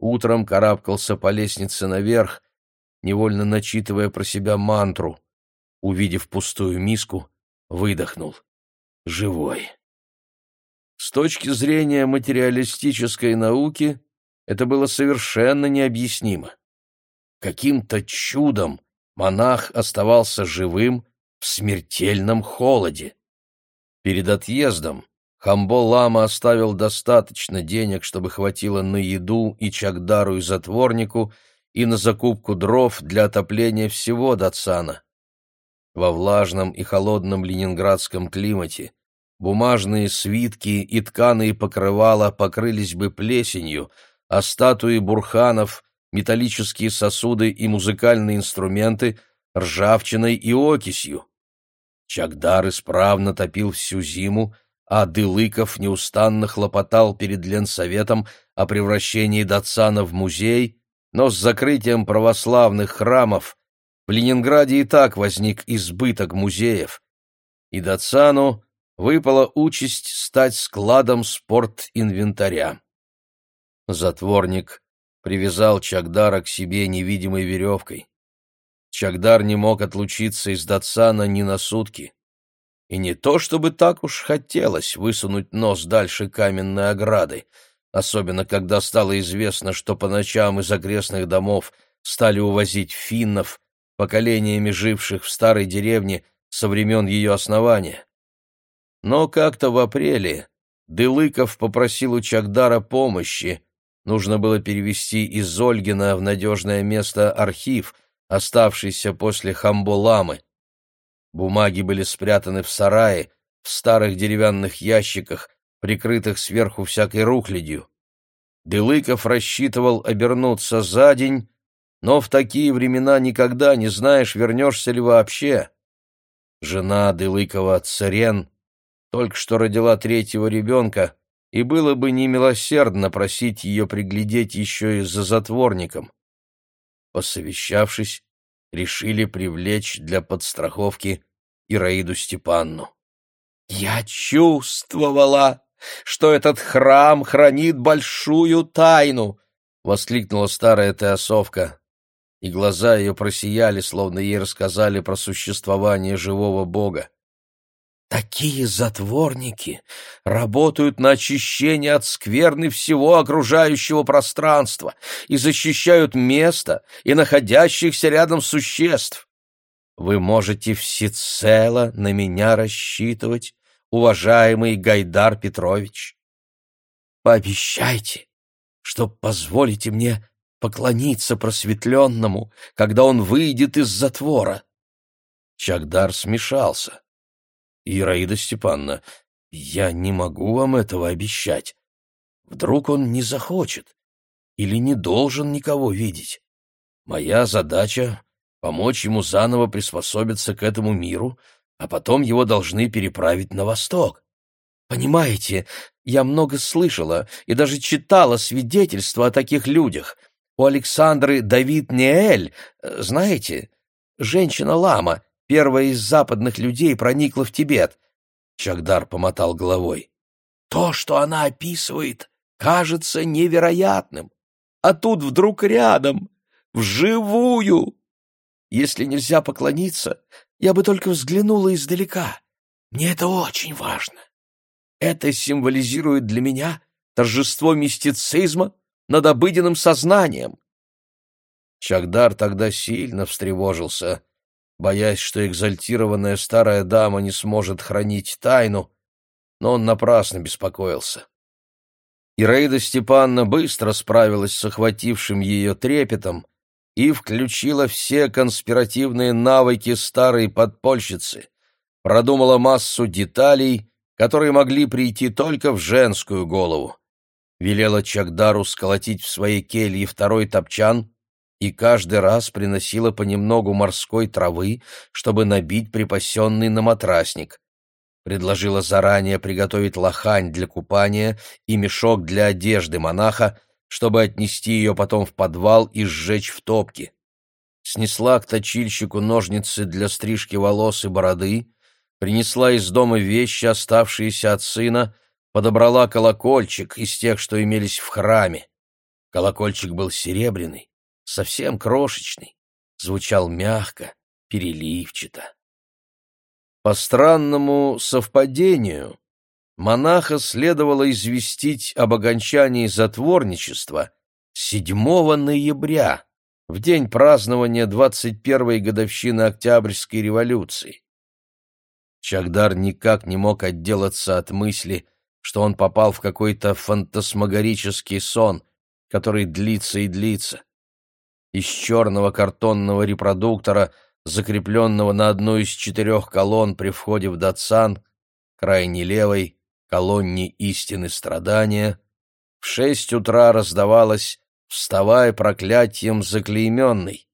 Утром карабкался по лестнице наверх, невольно начитывая про себя мантру увидев пустую миску, выдохнул. Живой. С точки зрения материалистической науки это было совершенно необъяснимо. Каким-то чудом монах оставался живым в смертельном холоде. Перед отъездом Хамбо-лама оставил достаточно денег, чтобы хватило на еду и чагдару и затворнику, и на закупку дров для отопления всего Датсана. Во влажном и холодном ленинградском климате бумажные свитки и тканые покрывала покрылись бы плесенью, а статуи бурханов, металлические сосуды и музыкальные инструменты — ржавчиной и окисью. Чагдар исправно топил всю зиму, а Дылыков неустанно хлопотал перед Ленсоветом о превращении Датсана в музей, но с закрытием православных храмов в Ленинграде и так возник избыток музеев, и Датсану выпала участь стать складом спортинвентаря. Затворник привязал Чагдара к себе невидимой веревкой. Чагдар не мог отлучиться из Датсана ни на сутки. И не то чтобы так уж хотелось высунуть нос дальше каменной ограды, особенно когда стало известно, что по ночам из окрестных домов стали увозить финнов, поколениями живших в старой деревне со времен ее основания. Но как-то в апреле Дылыков попросил у Чагдара помощи. Нужно было перевести из Ольгина в надежное место архив, оставшийся после Хамболамы. Бумаги были спрятаны в сарае, в старых деревянных ящиках, прикрытых сверху всякой рухлядью. Дылыков рассчитывал обернуться за день, но в такие времена никогда не знаешь, вернешься ли вообще. Жена Дылыкова Царен только что родила третьего ребенка, и было бы немилосердно просить ее приглядеть еще и за затворником. Посовещавшись, решили привлечь для подстраховки Ираиду Степанну. «Я чувствовала, что этот храм хранит большую тайну!» — воскликнула старая теосовка и глаза ее просияли, словно ей рассказали про существование живого Бога. Такие затворники работают на очищение от скверны всего окружающего пространства и защищают место и находящихся рядом существ. Вы можете всецело на меня рассчитывать, уважаемый Гайдар Петрович. Пообещайте, что позволите мне поклониться просветленному, когда он выйдет из затвора. Чагдар смешался. Ираида Степановна, я не могу вам этого обещать. Вдруг он не захочет или не должен никого видеть. Моя задача — помочь ему заново приспособиться к этому миру, а потом его должны переправить на восток. Понимаете, я много слышала и даже читала свидетельства о таких людях — у Александры Давид Неэль, э, знаете, женщина-лама, первая из западных людей, проникла в Тибет. Чагдар помотал головой. То, что она описывает, кажется невероятным. А тут вдруг рядом, вживую. Если нельзя поклониться, я бы только взглянула издалека. Мне это очень важно. Это символизирует для меня торжество мистицизма над обыденным сознанием. Чагдар тогда сильно встревожился, боясь, что экзальтированная старая дама не сможет хранить тайну, но он напрасно беспокоился. Ираида Степановна быстро справилась с охватившим ее трепетом и включила все конспиративные навыки старой подпольщицы, продумала массу деталей, которые могли прийти только в женскую голову велела Чагдару сколотить в своей келье второй топчан и каждый раз приносила понемногу морской травы, чтобы набить припасенный на матрасник. Предложила заранее приготовить лохань для купания и мешок для одежды монаха, чтобы отнести ее потом в подвал и сжечь в топке. Снесла к точильщику ножницы для стрижки волос и бороды, принесла из дома вещи, оставшиеся от сына, подобрала колокольчик из тех, что имелись в храме. Колокольчик был серебряный, совсем крошечный, звучал мягко, переливчато. По странному совпадению монаха следовало известить об окончании затворничества 7 ноября, в день празднования 21-й годовщины Октябрьской революции. Чагдар никак не мог отделаться от мысли, что он попал в какой-то фантасмагорический сон, который длится и длится. Из черного картонного репродуктора, закрепленного на одной из четырех колонн при входе в Датсан, крайне левой, колонне истины страдания, в шесть утра раздавалось «Вставай, проклятием заклейменный!»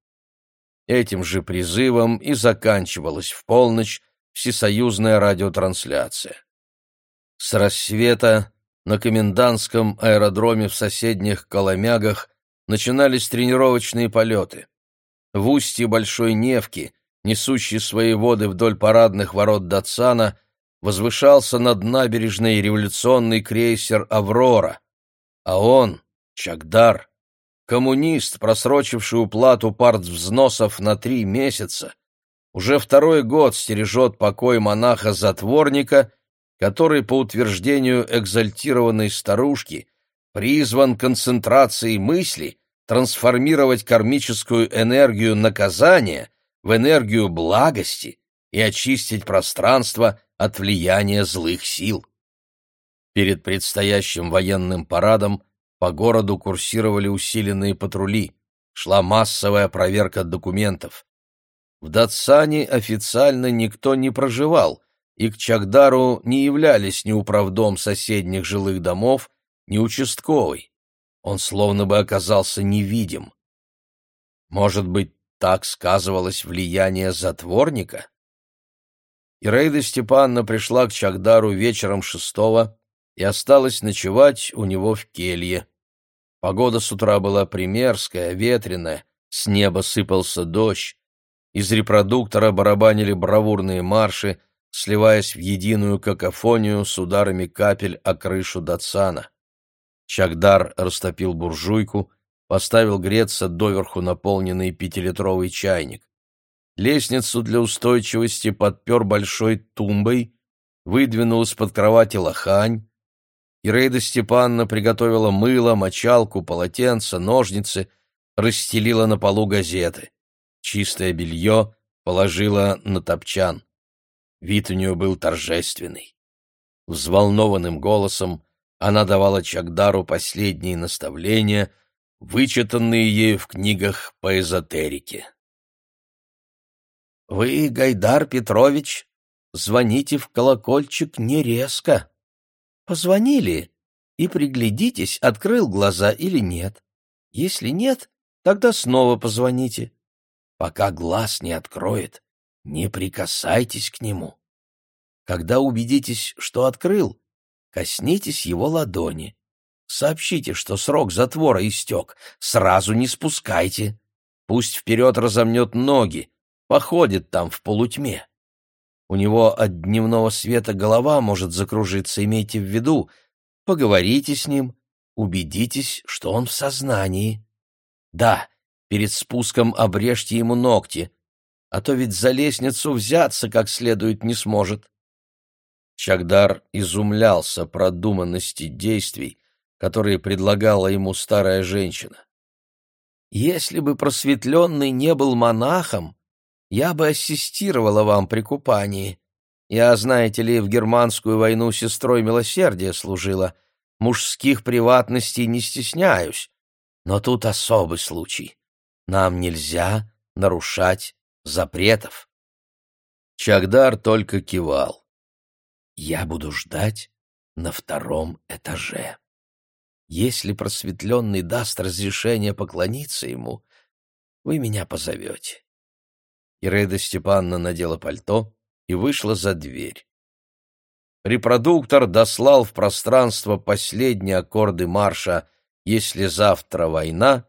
Этим же призывом и заканчивалась в полночь всесоюзная радиотрансляция. С рассвета на комендантском аэродроме в соседних Коломягах начинались тренировочные полеты. В устье Большой Невки, несущей свои воды вдоль парадных ворот Датсана, возвышался над набережной революционный крейсер «Аврора», а он, Чагдар, коммунист, просрочивший уплату партвзносов на три месяца, уже второй год стережет покой монаха-затворника, который, по утверждению экзальтированной старушки, призван концентрацией мысли трансформировать кармическую энергию наказания в энергию благости и очистить пространство от влияния злых сил. Перед предстоящим военным парадом по городу курсировали усиленные патрули, шла массовая проверка документов. В Датсане официально никто не проживал, и к Чагдару не являлись ни управдом соседних жилых домов, ни участковый. Он словно бы оказался невидим. Может быть, так сказывалось влияние затворника? Ираида Степановна пришла к Чагдару вечером шестого и осталась ночевать у него в келье. Погода с утра была примерская, ветреная, с неба сыпался дождь, из репродуктора барабанили бравурные марши, сливаясь в единую какофонию с ударами капель о крышу Датсана. Чагдар растопил буржуйку, поставил греться доверху наполненный пятилитровый чайник. Лестницу для устойчивости подпер большой тумбой, выдвинул из-под кровати лохань. Ираида Степановна приготовила мыло, мочалку, полотенце, ножницы, расстелила на полу газеты. Чистое белье положила на топчан. Вид у нее был торжественный. Взволнованным голосом она давала Чагдару последние наставления, вычитанные ею в книгах по эзотерике. «Вы, Гайдар Петрович, звоните в колокольчик не резко. Позвонили и приглядитесь, открыл глаза или нет. Если нет, тогда снова позвоните. Пока глаз не откроет, не прикасайтесь к нему. Когда убедитесь, что открыл, коснитесь его ладони. Сообщите, что срок затвора истек, сразу не спускайте. Пусть вперед разомнет ноги, походит там в полутьме. У него от дневного света голова может закружиться, имейте в виду. Поговорите с ним, убедитесь, что он в сознании. Да, перед спуском обрежьте ему ногти, а то ведь за лестницу взяться как следует не сможет. Чагдар изумлялся продуманности действий, которые предлагала ему старая женщина. «Если бы просветленный не был монахом, я бы ассистировала вам при купании. Я, знаете ли, в германскую войну сестрой милосердия служила. Мужских приватностей не стесняюсь. Но тут особый случай. Нам нельзя нарушать запретов. Чагдар только кивал. Я буду ждать на втором этаже. Если просветленный даст разрешение поклониться ему, вы меня позовете. Ираида Степановна надела пальто и вышла за дверь. Репродуктор дослал в пространство последние аккорды марша «Если завтра война»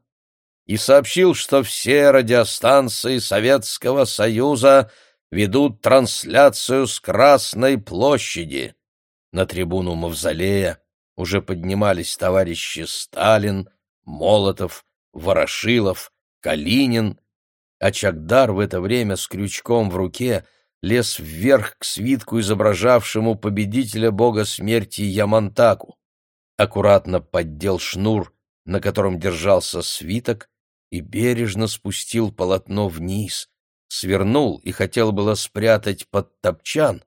и сообщил, что все радиостанции Советского Союза ведут трансляцию с Красной площади. На трибуну Мавзолея уже поднимались товарищи Сталин, Молотов, Ворошилов, Калинин а Чагдар в это время с крючком в руке лез вверх к свитку, изображавшему победителя бога смерти Ямантаку. Аккуратно поддел шнур, на котором держался свиток, и бережно спустил полотно вниз, свернул и хотел было спрятать под топчан,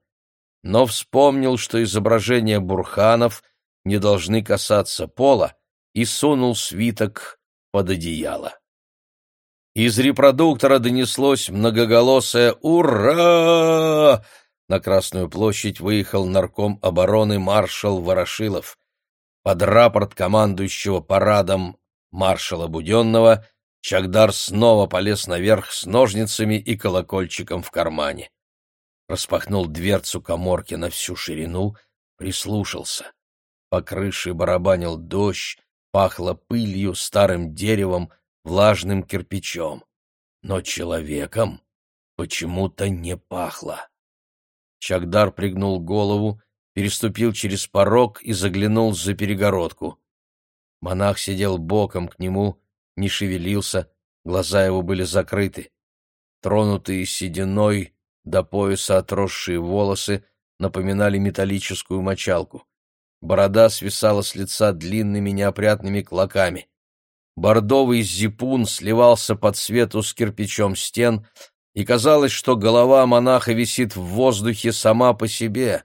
но вспомнил, что изображения бурханов не должны касаться пола, и сунул свиток под одеяло. Из репродуктора донеслось многоголосое «Ура!». На Красную площадь выехал нарком обороны маршал Ворошилов. Под рапорт командующего парадом маршала Буденного Чагдар снова полез наверх с ножницами и колокольчиком в кармане. Распахнул дверцу коморки на всю ширину, прислушался. По крыше барабанил дождь, пахло пылью, старым деревом, влажным кирпичом. Но человеком почему-то не пахло. Чагдар пригнул голову, переступил через порог и заглянул за перегородку. Монах сидел боком к нему, не шевелился, глаза его были закрыты. Тронутые сединой до пояса отросшие волосы напоминали металлическую мочалку. Борода свисала с лица длинными неопрятными клоками. Бордовый зипун сливался под свету с кирпичом стен, и казалось, что голова монаха висит в воздухе сама по себе.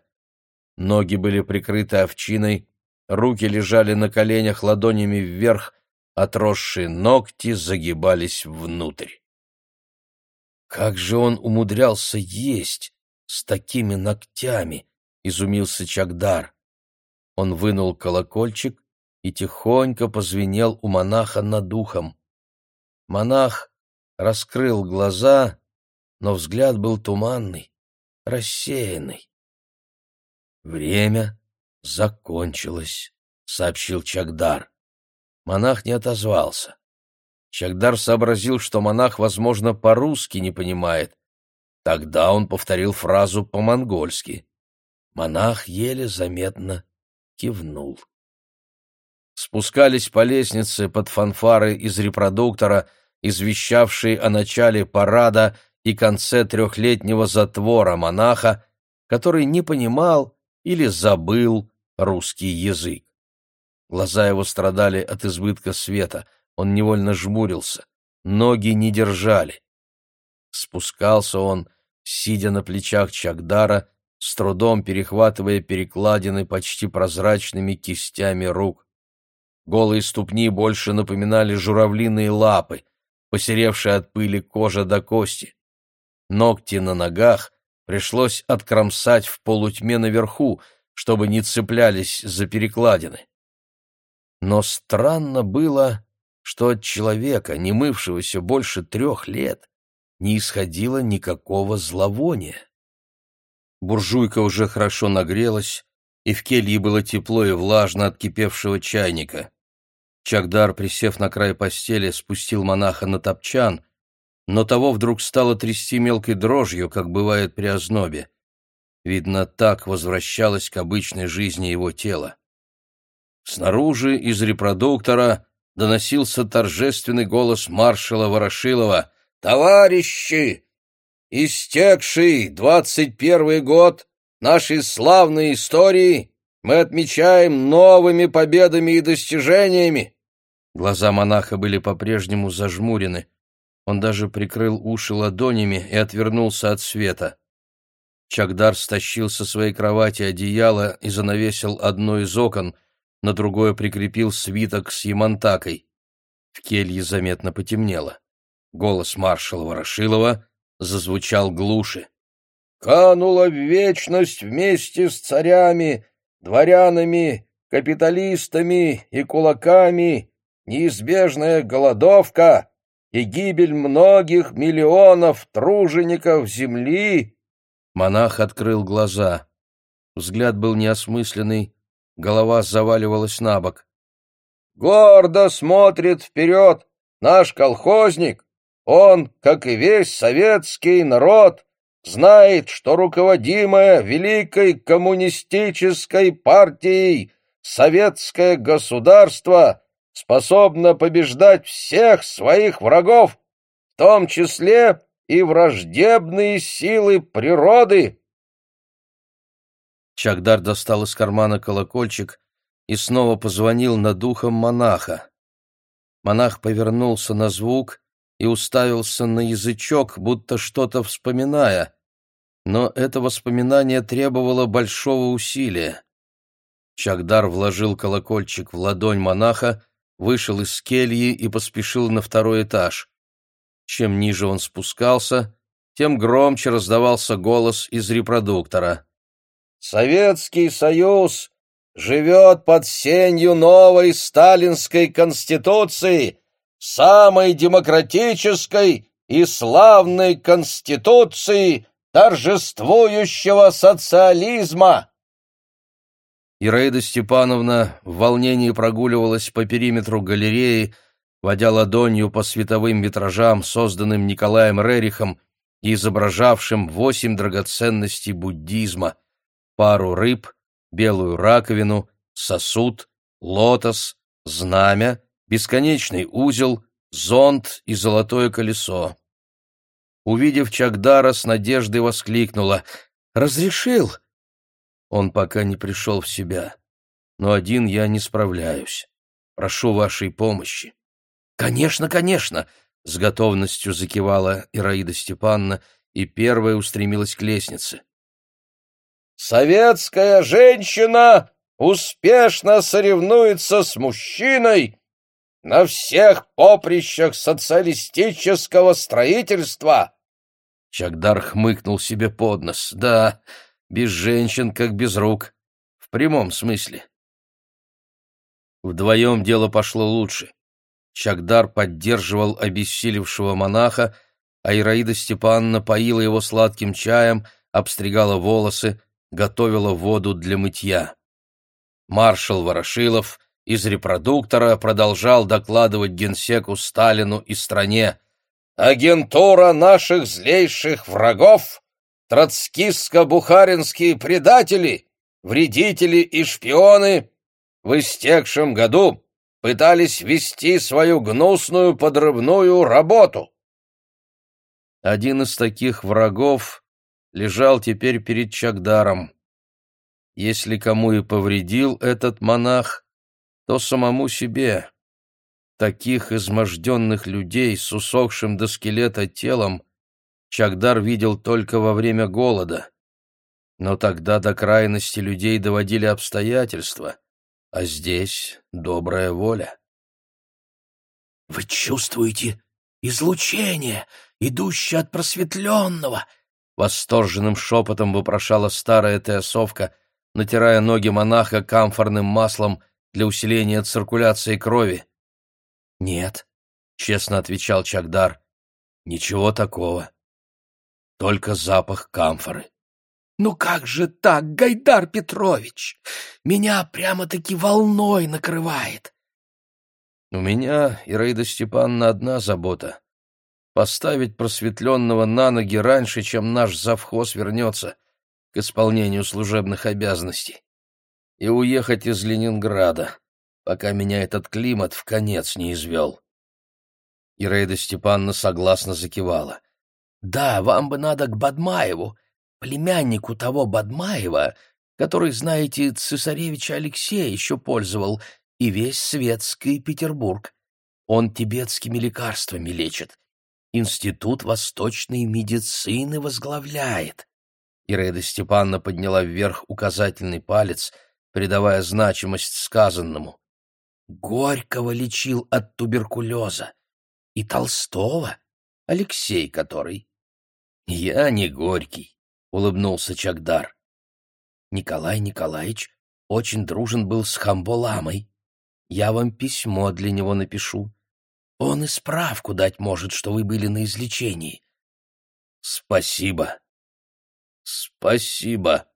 Ноги были прикрыты овчиной, руки лежали на коленях ладонями вверх, отросшие ногти загибались внутрь. «Как же он умудрялся есть с такими ногтями?» — изумился Чагдар. Он вынул колокольчик и тихонько позвенел у монаха над ухом. Монах раскрыл глаза, но взгляд был туманный, рассеянный. «Время закончилось», — сообщил Чагдар. Монах не отозвался. Чагдар сообразил, что монах, возможно, по-русски не понимает. Тогда он повторил фразу по-монгольски. Монах еле заметно кивнул. Спускались по лестнице под фанфары из репродуктора, извещавшие о начале парада и конце трехлетнего затвора монаха, который не понимал или забыл русский язык. Глаза его страдали от избытка света, он невольно жмурился, ноги не держали. Спускался он, сидя на плечах Чагдара, с трудом перехватывая перекладины почти прозрачными кистями рук. Голые ступни больше напоминали журавлиные лапы, посеревшие от пыли кожа до кости. Ногти на ногах пришлось откромсать в полутьме наверху, чтобы не цеплялись за перекладины. Но странно было, что от человека, не мывшегося больше трех лет, не исходило никакого зловония. Буржуйка уже хорошо нагрелась, и в келье было тепло и влажно от кипевшего чайника. Чагдар, присев на край постели, спустил монаха на топчан, но того вдруг стало трясти мелкой дрожью, как бывает при ознобе. Видно, так возвращалось к обычной жизни его тело. Снаружи из репродуктора доносился торжественный голос маршала Ворошилова. «Товарищи! Истекший двадцать первый год нашей славной истории мы отмечаем новыми победами и достижениями!» Глаза монаха были по-прежнему зажмурены. Он даже прикрыл уши ладонями и отвернулся от света. Чагдар стащил со своей кровати одеяло и занавесил одно из окон, на другое прикрепил свиток с ямантакой. В келье заметно потемнело. Голос маршала Ворошилова зазвучал глуше. «Канула в вечность вместе с царями, дворянами, капиталистами и кулаками неизбежная голодовка и гибель многих миллионов тружеников земли Монах открыл глаза. Взгляд был неосмысленный, голова заваливалась на бок. «Гордо смотрит вперед наш колхозник. Он, как и весь советский народ, знает, что руководимое великой коммунистической партией советское государство способно побеждать всех своих врагов, в том числе и враждебные силы природы. Чагдар достал из кармана колокольчик и снова позвонил над духом монаха. Монах повернулся на звук и уставился на язычок, будто что-то вспоминая. Но это воспоминание требовало большого усилия. Чагдар вложил колокольчик в ладонь монаха, вышел из кельи и поспешил на второй этаж. Чем ниже он спускался, тем громче раздавался голос из репродуктора. «Советский Союз живет под сенью новой сталинской конституции, самой демократической и славной конституции торжествующего социализма!» Ираида Степановна в волнении прогуливалась по периметру галереи, водя ладонью по световым витражам, созданным Николаем Рерихом и изображавшим восемь драгоценностей буддизма — пару рыб, белую раковину, сосуд, лотос, знамя, бесконечный узел, зонт и золотое колесо. Увидев Чагдара, с надеждой воскликнула «Разрешил!» Он пока не пришел в себя. Но один я не справляюсь. Прошу вашей помощи. Конечно, конечно, с готовностью закивала Ираида Степановна и первая устремилась к лестнице. Советская женщина успешно соревнуется с мужчиной на всех поприщах социалистического строительства. Чагдар хмыкнул себе под нос. Да, без женщин, как без рук. В прямом смысле. Вдвоем дело пошло лучше. Чагдар поддерживал обессилевшего монаха, а Ираида Степановна поила его сладким чаем, обстригала волосы, готовила воду для мытья. Маршал Ворошилов из репродуктора продолжал докладывать генсеку Сталину и стране. «Агентура наших злейших врагов троцкистско-бухаринские предатели, вредители и шпионы в истекшем году пытались вести свою гнусную подрывную работу. Один из таких врагов лежал теперь перед Чагдаром. Если кому и повредил этот монах, то самому себе. Таких изможденных людей с усохшим до скелета телом Чагдар видел только во время голода. Но тогда до крайности людей доводили обстоятельства, а здесь добрая воля. «Вы чувствуете излучение, идущее от просветленного?» Восторженным шепотом вопрошала старая теосовка, натирая ноги монаха камфорным маслом для усиления циркуляции крови. «Нет», — честно отвечал Чагдар, — «ничего такого только запах камфоры. «Ну как же так, Гайдар Петрович? Меня прямо-таки волной накрывает!» «У меня, Ираида Степановна, одна забота — поставить просветленного на ноги раньше, чем наш завхоз вернется к исполнению служебных обязанностей, и уехать из Ленинграда, пока меня этот климат в конец не извел». Ираида Степановна согласно закивала — да, вам бы надо к Бадмаеву, племяннику того Бадмаева, который, знаете, цесаревича Алексея еще пользовал, и весь светский Петербург. Он тибетскими лекарствами лечит. Институт восточной медицины возглавляет. Ираида Степановна подняла вверх указательный палец, придавая значимость сказанному. Горького лечил от туберкулеза. И Толстого, Алексей который. «Я не горький», — улыбнулся Чагдар. Николай Николаевич очень дружен был с Хамболамой. Я вам письмо для него напишу. Он и справку дать может, что вы были на излечении. Спасибо. Спасибо.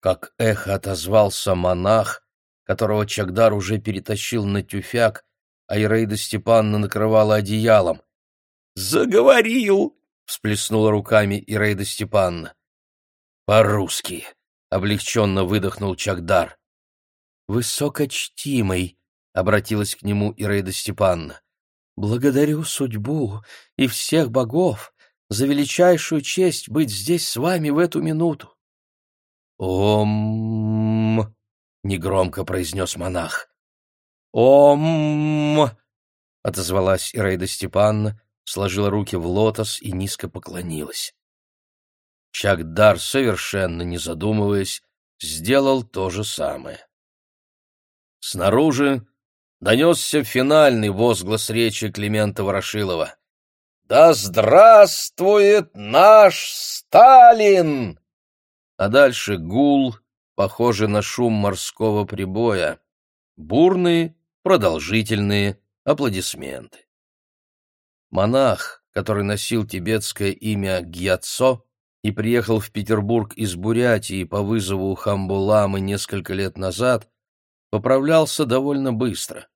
Как эхо отозвался монах, которого Чагдар уже перетащил на тюфяк, а Ираида Степановна накрывала одеялом. «Заговорил!» всплеснула руками Ираида Степановна. «По-русски!» — облегченно выдохнул Чагдар. «Высокочтимый!» — обратилась к нему Ираида Степановна. «Благодарю судьбу и всех богов за величайшую честь быть здесь с вами в эту минуту». «Ом!» — негромко произнес монах. «Ом!» отозвалась Ираида Степановна, сложила руки в лотос и низко поклонилась. Чагдар, совершенно не задумываясь, сделал то же самое. Снаружи донесся финальный возглас речи Климента Ворошилова. «Да здравствует наш Сталин!» А дальше гул, похожий на шум морского прибоя. Бурные, продолжительные аплодисменты. Монах, который носил тибетское имя Гьяцо и приехал в Петербург из Бурятии по вызову Хамбуламы несколько лет назад, поправлялся довольно быстро.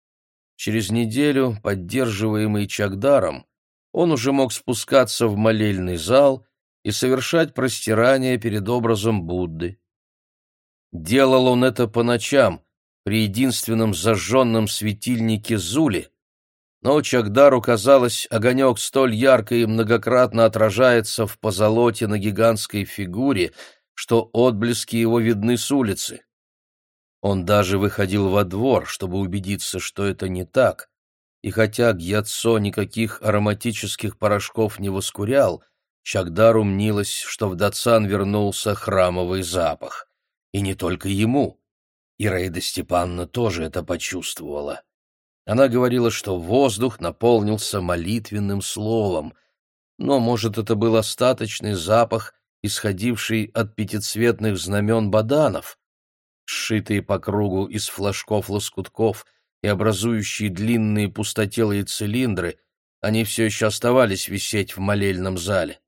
Через неделю, поддерживаемый Чагдаром, он уже мог спускаться в молельный зал и совершать простирание перед образом Будды. Делал он это по ночам, при единственном зажженном светильнике Зули, но Чагдару казалось, огонек столь ярко и многократно отражается в позолоте на гигантской фигуре, что отблески его видны с улицы. Он даже выходил во двор, чтобы убедиться, что это не так, и хотя Гьяцо никаких ароматических порошков не воскурял, Чагдару мнилось, что в Дацан вернулся храмовый запах. И не только ему. Ираида Степановна тоже это почувствовала. Она говорила, что воздух наполнился молитвенным словом, но, может, это был остаточный запах, исходивший от пятицветных знамен баданов, сшитые по кругу из флажков-лоскутков и образующие длинные пустотелые цилиндры, они все еще оставались висеть в молельном зале.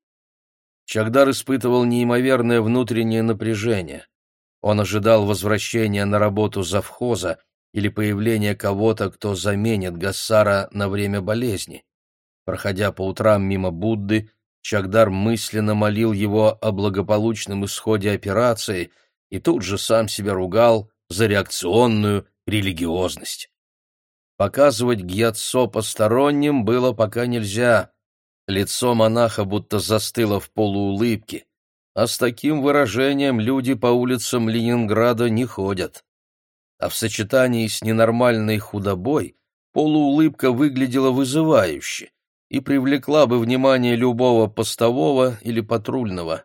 Чагдар испытывал неимоверное внутреннее напряжение. Он ожидал возвращения на работу завхоза, или появление кого-то, кто заменит Гассара на время болезни. Проходя по утрам мимо Будды, Чагдар мысленно молил его о благополучном исходе операции и тут же сам себя ругал за реакционную религиозность. Показывать Гьяцо посторонним было пока нельзя. Лицо монаха будто застыло в полуулыбке, а с таким выражением люди по улицам Ленинграда не ходят а в сочетании с ненормальной худобой полуулыбка выглядела вызывающе и привлекла бы внимание любого постового или патрульного.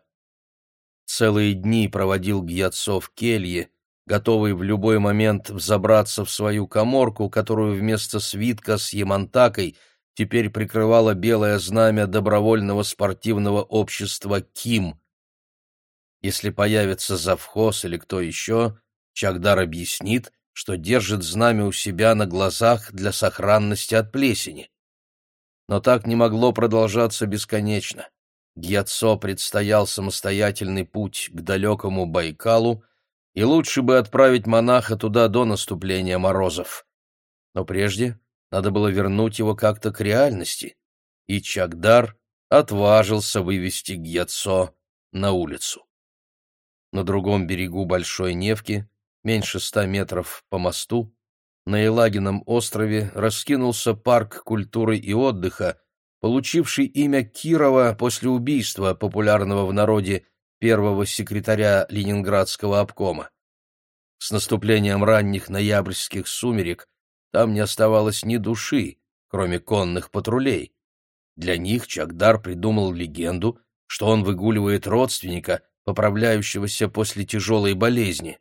Целые дни проводил Гьяцо в келье, готовый в любой момент взобраться в свою коморку, которую вместо свитка с ямантакой теперь прикрывало белое знамя добровольного спортивного общества «Ким». Если появится завхоз или кто еще, Чагдар объяснит, что держит знамя у себя на глазах для сохранности от плесени. Но так не могло продолжаться бесконечно. Гьяцо предстоял самостоятельный путь к далекому Байкалу, и лучше бы отправить монаха туда до наступления морозов. Но прежде надо было вернуть его как-то к реальности, и Чагдар отважился вывести Гьяцо на улицу. На другом берегу Большой Невки меньше ста метров по мосту, на Елагином острове раскинулся парк культуры и отдыха, получивший имя Кирова после убийства популярного в народе первого секретаря Ленинградского обкома. С наступлением ранних ноябрьских сумерек там не оставалось ни души, кроме конных патрулей. Для них Чагдар придумал легенду, что он выгуливает родственника, поправляющегося после тяжелой болезни.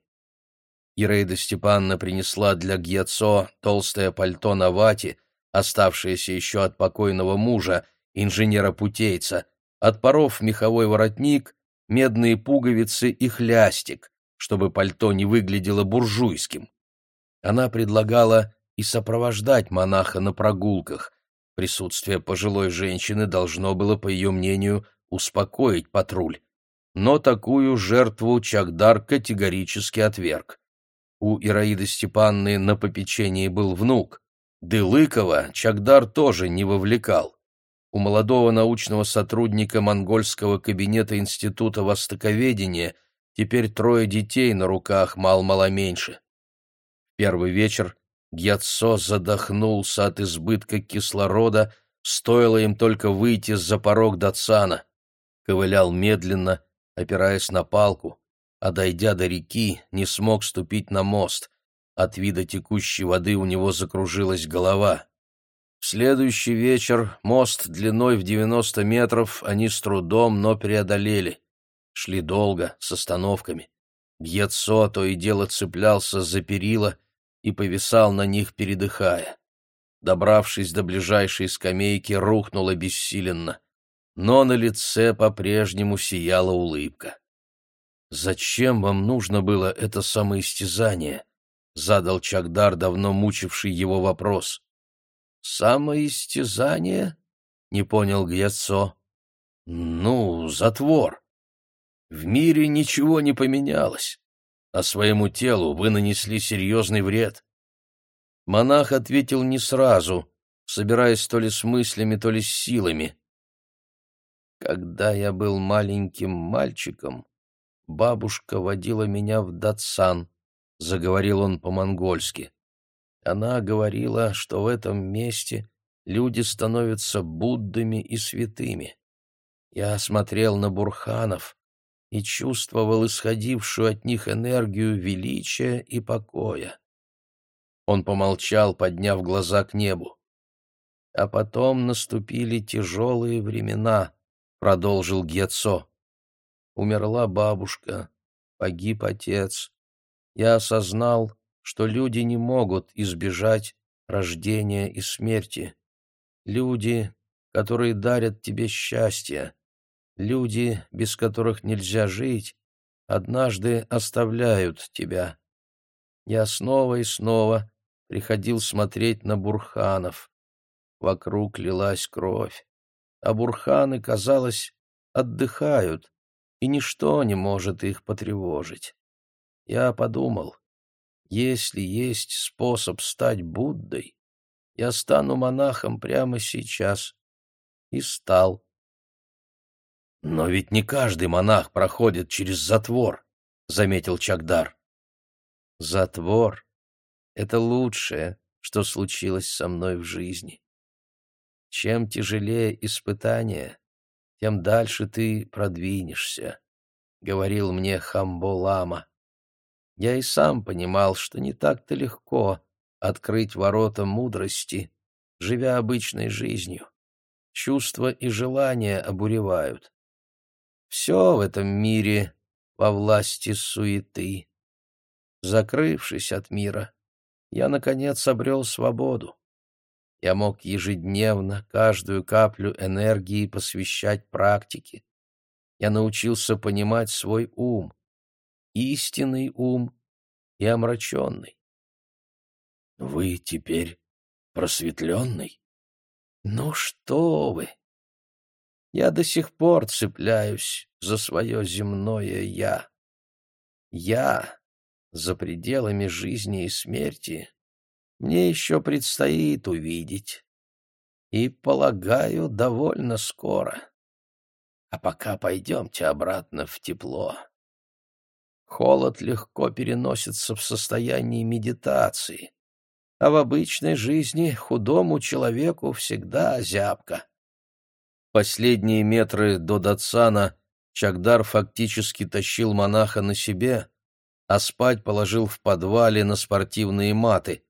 Ираида Степановна принесла для Гьяцо толстое пальто на вате, оставшееся еще от покойного мужа, инженера-путейца, отпоров меховой воротник, медные пуговицы и хлястик, чтобы пальто не выглядело буржуйским. Она предлагала и сопровождать монаха на прогулках. Присутствие пожилой женщины должно было, по ее мнению, успокоить патруль. Но такую жертву Чагдар категорически отверг. У Ираиды Степанны на попечении был внук. Дылыкова Чагдар тоже не вовлекал. У молодого научного сотрудника монгольского кабинета Института Востоковедения теперь трое детей на руках, мал-мало меньше. Первый вечер Гьяцо задохнулся от избытка кислорода, стоило им только выйти за порог Дацана. Ковылял медленно, опираясь на палку а дойдя до реки, не смог ступить на мост. От вида текущей воды у него закружилась голова. В следующий вечер мост длиной в девяносто метров они с трудом, но преодолели. Шли долго, с остановками. Гьецо то и дело цеплялся за перила и повисал на них, передыхая. Добравшись до ближайшей скамейки, рухнул обессиленно. Но на лице по-прежнему сияла улыбка. «Зачем вам нужно было это самоистязание?» — задал Чагдар, давно мучивший его вопрос. «Самоистязание?» — не понял Гьяцо. «Ну, затвор. В мире ничего не поменялось, а своему телу вы нанесли серьезный вред». Монах ответил не сразу, собираясь то ли с мыслями, то ли с силами. «Когда я был маленьким мальчиком, бабушка водила меня в Датсан», — заговорил он по-монгольски. Она говорила, что в этом месте люди становятся Буддами и святыми. Я смотрел на бурханов и чувствовал исходившую от них энергию величия и покоя. Он помолчал, подняв глаза к небу. А потом наступили тяжелые времена, продолжил Гецо. Умерла бабушка, погиб отец. Я осознал, что люди не могут избежать рождения и смерти. Люди, которые дарят тебе счастье, люди, без которых нельзя жить, однажды оставляют тебя. Я снова и снова приходил смотреть на бурханов. Вокруг лилась кровь, а бурханы, казалось, отдыхают, и ничто не может их потревожить. Я подумал, если есть способ стать Буддой, я стану монахом прямо сейчас. И стал. Но ведь не каждый монах проходит через затвор, заметил Чагдар. Затвор — это лучшее, что случилось со мной в жизни. Чем тяжелее испытание, тем дальше ты продвинешься, — говорил мне Хамбо-лама. Я и сам понимал, что не так-то легко открыть ворота мудрости, живя обычной жизнью. Чувства и желания обуревают. Все в этом мире во власти суеты. Закрывшись от мира, я, наконец, обрел свободу. Я мог ежедневно каждую каплю энергии посвящать практике. Я научился понимать свой ум, истинный ум и омраченный. Вы теперь просветленный? Ну что вы! Я до сих пор цепляюсь за свое земное «я». Я за пределами жизни и смерти мне еще предстоит увидеть. И, полагаю, довольно скоро. А пока пойдемте обратно в тепло. Холод легко переносится в состоянии медитации, а в обычной жизни худому человеку всегда зябко. Последние метры до Датсана Чагдар фактически тащил монаха на себе, а спать положил в подвале на спортивные маты,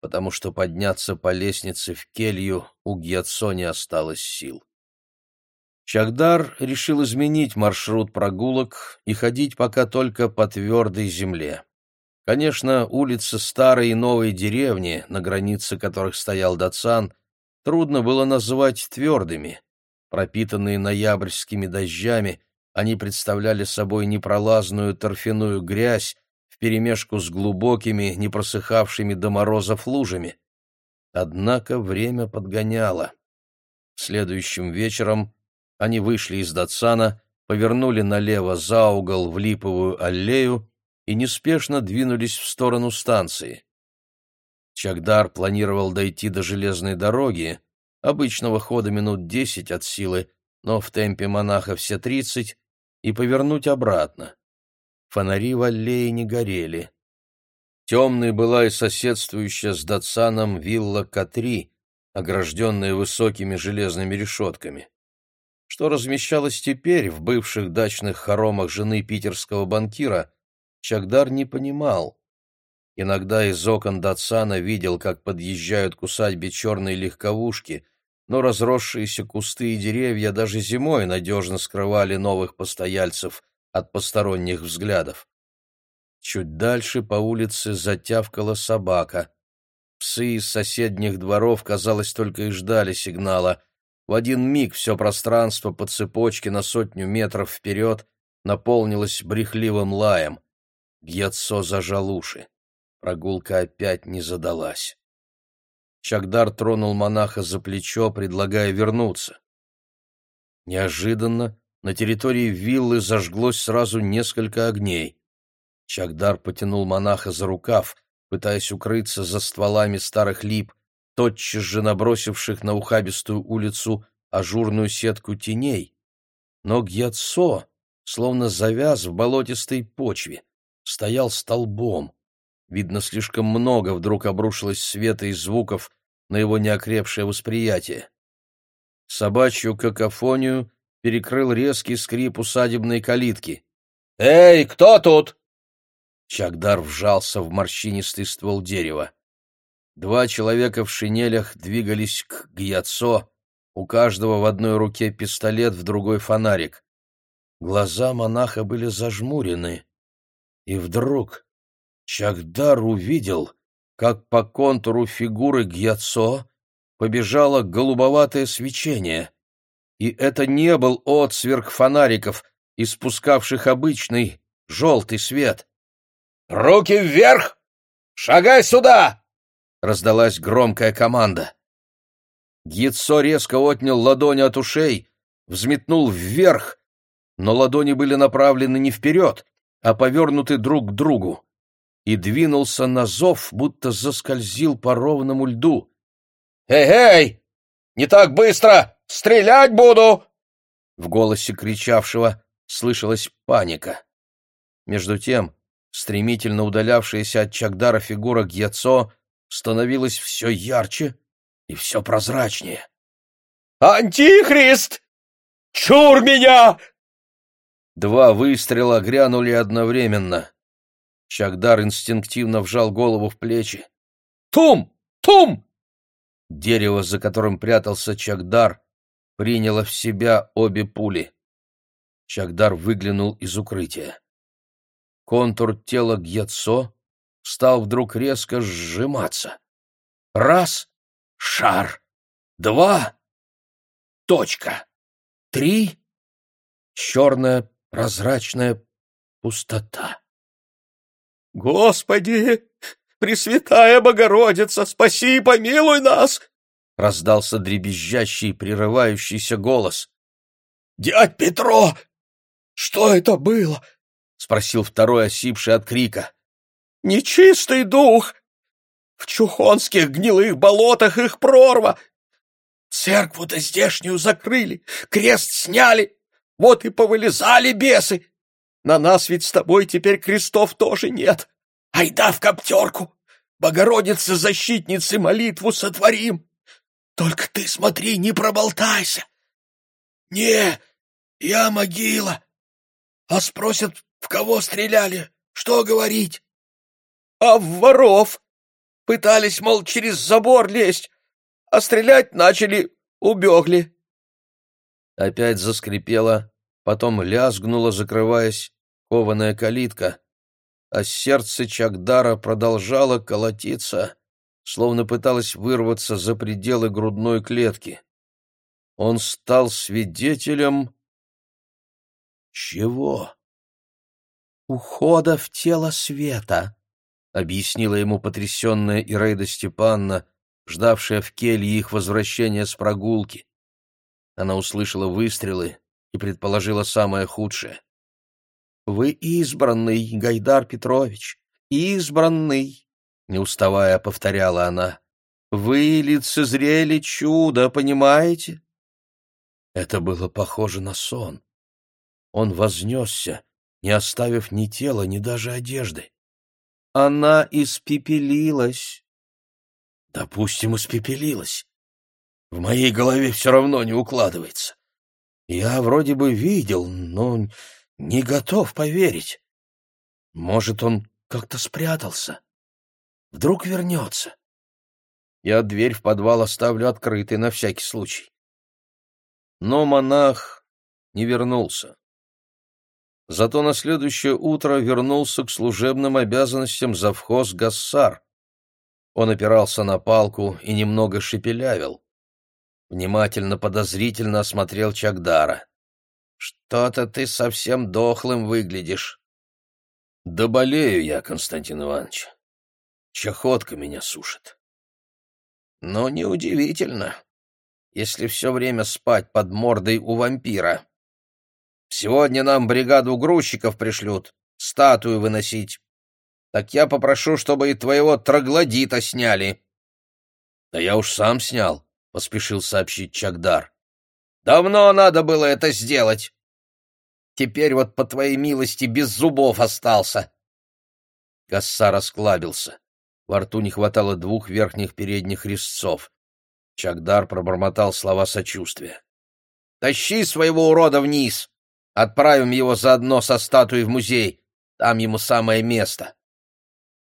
потому что подняться по лестнице в келью у Гьяцо не осталось сил. Чагдар решил изменить маршрут прогулок и ходить пока только по твердой земле. Конечно, улицы старой и новой деревни, на границе которых стоял Дацан, трудно было назвать твердыми. Пропитанные ноябрьскими дождями, они представляли собой непролазную торфяную грязь вперемешку с глубокими, не просыхавшими до морозов лужами. Однако время подгоняло. Следующим вечером они вышли из Датсана, повернули налево за угол в липовую аллею и неспешно двинулись в сторону станции. Чагдар планировал дойти до железной дороги, обычного хода минут десять от силы, но в темпе монаха все тридцать, и повернуть обратно. Фонари в аллее не горели. Темной была и соседствующая с Датсаном вилла Катри, огражденная высокими железными решетками. Что размещалось теперь в бывших дачных хоромах жены питерского банкира, Чагдар не понимал. Иногда из окон Датсана видел, как подъезжают к усадьбе черные легковушки, но разросшиеся кусты и деревья даже зимой надежно скрывали новых постояльцев от посторонних взглядов. Чуть дальше по улице затявкала собака. Псы из соседних дворов, казалось, только и ждали сигнала. В один миг все пространство по цепочке на сотню метров вперед наполнилось брехливым лаем. Гьяцо зажал уши. Прогулка опять не задалась. Чагдар тронул монаха за плечо, предлагая вернуться. Неожиданно на территории виллы зажглось сразу несколько огней. Чагдар потянул монаха за рукав, пытаясь укрыться за стволами старых лип, тотчас же набросивших на ухабистую улицу ажурную сетку теней. Но Гьяцо, словно завяз в болотистой почве, стоял столбом. Видно, слишком много вдруг обрушилось света и звуков на его неокрепшее восприятие. Собачью какофонию перекрыл резкий скрип усадебной калитки. «Эй, кто тут?» Чагдар вжался в морщинистый ствол дерева. Два человека в шинелях двигались к Гьяцо, у каждого в одной руке пистолет, в другой фонарик. Глаза монаха были зажмурены. И вдруг Чагдар увидел, как по контуру фигуры Гьяцо побежало голубоватое свечение. И это не был отсверк фонариков, испускавших обычный желтый свет. «Руки вверх! Шагай сюда!» — раздалась громкая команда. Гьяцо резко отнял ладони от ушей, взметнул вверх, но ладони были направлены не вперед, а повернуты друг к другу, и двинулся на зов, будто заскользил по ровному льду. «Эй-эй! Не так быстро! Стрелять буду!» В голосе кричавшего слышалась паника. Между тем, стремительно удалявшаяся от Чагдара фигура Гьяцо становилась все ярче и все прозрачнее. «Антихрист! Чур меня!» Два выстрела грянули одновременно. Чагдар инстинктивно вжал голову в плечи. «Тум! Тум!» Дерево, за которым прятался Чагдар, приняло в себя обе пули. Чагдар выглянул из укрытия. Контур тела Гьяцо стал вдруг резко сжиматься. Раз — шар. Два — точка. Три — черная прозрачная пустота. «Господи! Пресвятая Богородица, спаси и помилуй нас!» — раздался дребезжащий, прерывающийся голос. «Дядь Петро! Что это было?» — спросил второй, осипший от крика. «Нечистый дух! В чухонских гнилых болотах их прорва! Церкву-то здешнюю закрыли, крест сняли, вот и повылезали бесы. На нас ведь с тобой теперь крестов тоже нет. Айда в коптерку, Богородице-защитнице молитву сотворим. Только ты смотри, не проболтайся. Не, я могила. А спросят, в кого стреляли, что говорить? А в воров. Пытались, мол, через забор лезть, а стрелять начали, убегли. Опять заскрипела, потом лязгнула, закрываясь, кованая калитка, а сердце Чагдара продолжало колотиться, словно пыталось вырваться за пределы грудной клетки. Он стал свидетелем... Чего? «Ухода в тело света», — объяснила ему потрясенная Ираида Степанна, ждавшая в келье их возвращения с прогулки. Она услышала выстрелы и предположила самое худшее. «Вы избранный, Гайдар Петрович, избранный!» Не уставая, повторяла она. «Вы лицезрели чудо, понимаете?» Это было похоже на сон. Он вознесся, не оставив ни тела, ни даже одежды. Она испепелилась. Допустим, испепелилась. В моей голове все равно не укладывается. Я вроде бы видел, но не готов поверить. Может, он как-то спрятался? Вдруг вернется. Я дверь в подвал оставлю открытой на всякий случай. Но монах не вернулся. Зато на следующее утро вернулся к служебным обязанностям завхоз Гассар. Он опирался на палку и немного шепелявил. Внимательно, подозрительно осмотрел Чагдара. «Что-то ты совсем дохлым выглядишь». «Да болею я, Константин Иванович. Чахотка меня сушит. Но неудивительно, если все время спать под мордой у вампира. Сегодня нам бригаду грузчиков пришлют, статую выносить. Так я попрошу, чтобы и твоего троглодита сняли. — Да я уж сам снял, — поспешил сообщить Чагдар. — Давно надо было это сделать. Теперь вот, по твоей милости, без зубов остался. Гасса расклабился. Во рту не хватало двух верхних передних резцов. Чагдар пробормотал слова сочувствия. «Тащи своего урода вниз! Отправим его заодно со статуей в музей. Там ему самое место!»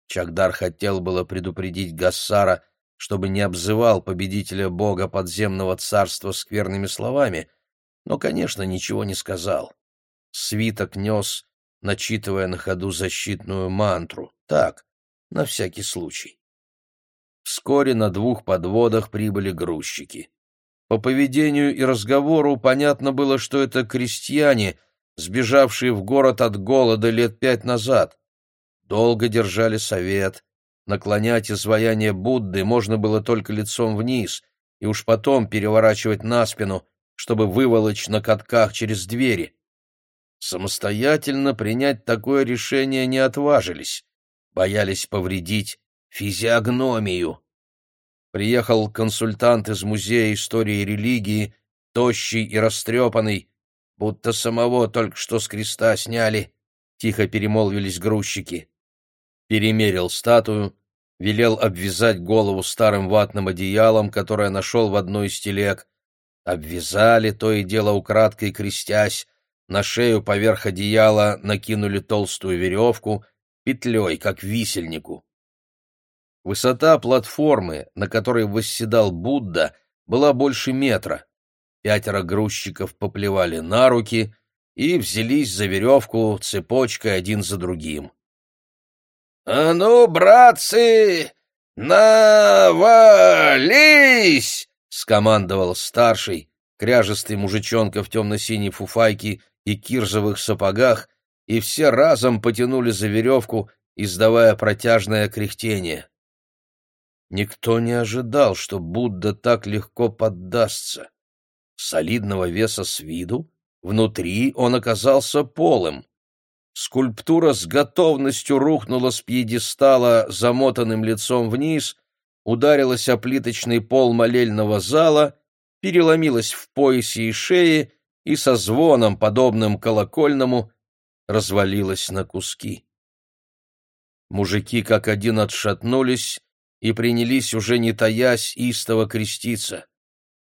Чагдар хотел было предупредить Гассара, чтобы не обзывал победителя бога подземного царства скверными словами, но, конечно, ничего не сказал. Свиток нес, начитывая на ходу защитную мантру. Так, на всякий случай. Вскоре на двух подводах прибыли грузчики. По поведению и разговору понятно было, что это крестьяне, сбежавшие в город от голода лет пять назад. Долго держали совет. Наклонять изваяние Будды можно было только лицом вниз, и уж потом переворачивать на спину, чтобы выволочь на катках через двери. Самостоятельно принять такое решение не отважились боялись повредить физиогномию. Приехал консультант из Музея истории и религии, тощий и растрепанный, будто самого только что с креста сняли, тихо перемолвились грузчики. Перемерил статую, велел обвязать голову старым ватным одеялом, которое нашел в одной из телег. Обвязали, то и дело украдкой крестясь, на шею поверх одеяла накинули толстую веревку — петлей, как висельнику. Высота платформы, на которой восседал Будда, была больше метра. Пятеро грузчиков поплевали на руки и взялись за веревку цепочкой один за другим. — А ну, братцы, навались! — скомандовал старший, кряжестый мужичонка в темно-синей фуфайке и кирзовых сапогах, и все разом потянули за веревку, издавая протяжное кряхтение. Никто не ожидал, что Будда так легко поддастся. Солидного веса с виду, внутри он оказался полым. Скульптура с готовностью рухнула с пьедестала замотанным лицом вниз, ударилась о плиточный пол молельного зала, переломилась в поясе и шее и со звоном, подобным колокольному, развалилась на куски. Мужики как один отшатнулись и принялись, уже не таясь, истово креститься.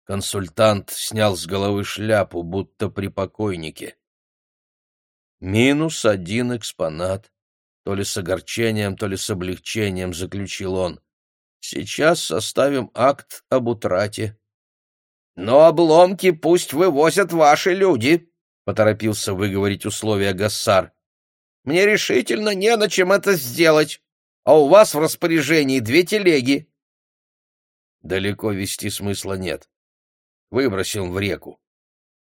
Консультант снял с головы шляпу, будто при покойнике. «Минус один экспонат», — то ли с огорчением, то ли с облегчением заключил он. «Сейчас составим акт об утрате». «Но обломки пусть вывозят ваши люди», поторопился выговорить условия Гассар. Мне решительно не на чем это сделать, а у вас в распоряжении две телеги. Далеко вести смысла нет. Выбросим в реку.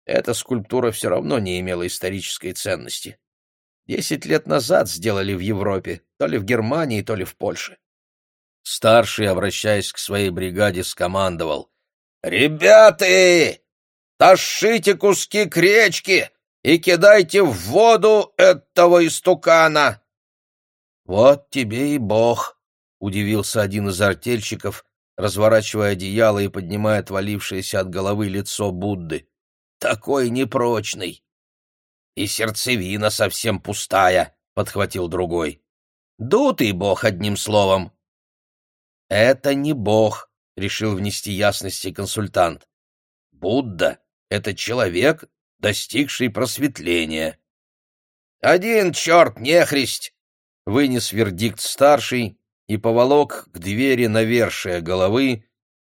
Эта скульптура все равно не имела исторической ценности. Десять лет назад сделали в Европе, то ли в Германии, то ли в Польше. Старший, обращаясь к своей бригаде, скомандовал. «Ребята, тащите куски к речке и кидайте в воду этого истукана!» «Вот тебе и бог!» — удивился один из артельщиков, разворачивая одеяло и поднимая отвалившееся от головы лицо Будды. «Такой непрочный!» «И сердцевина совсем пустая!» — подхватил другой. «Дутый бог, одним словом!» «Это не бог!» — решил внести ясности консультант. «Будда это человек, достигший просветления. «Один черт нехристь!» — вынес вердикт старший и поволок к двери навершия головы,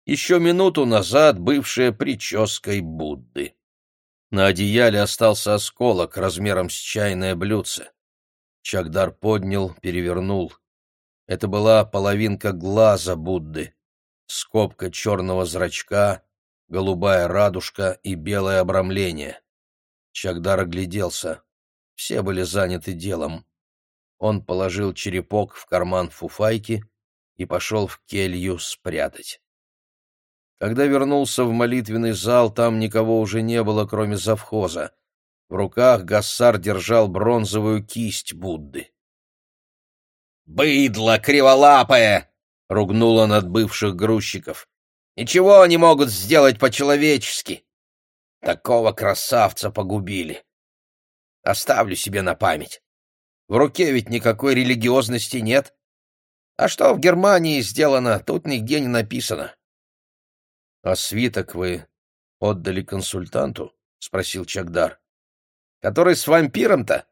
еще минуту назад бывшая прической Будды. На одеяле остался осколок размером с чайное блюдце. Чагдар поднял, перевернул. Это была половинка глаза Будды, скобка черного зрачка, голубая радужка и белое обрамление. Чагдар огляделся. Все были заняты делом. Он положил черепок в карман фуфайки и пошел в келью спрятать. Когда вернулся в молитвенный зал, там никого уже не было, кроме завхоза. В руках Гассар держал бронзовую кисть Будды. «Быдло криволапое!» — ругнул от бывших грузчиков. «Ничего не могут сделать по-человечески. Такого красавца погубили. Оставлю себе на память. В руке ведь никакой религиозности нет. А что в Германии сделано, тут нигде не написано. — А свиток вы отдали консультанту? — спросил Чагдар. — Который с вампиром-то?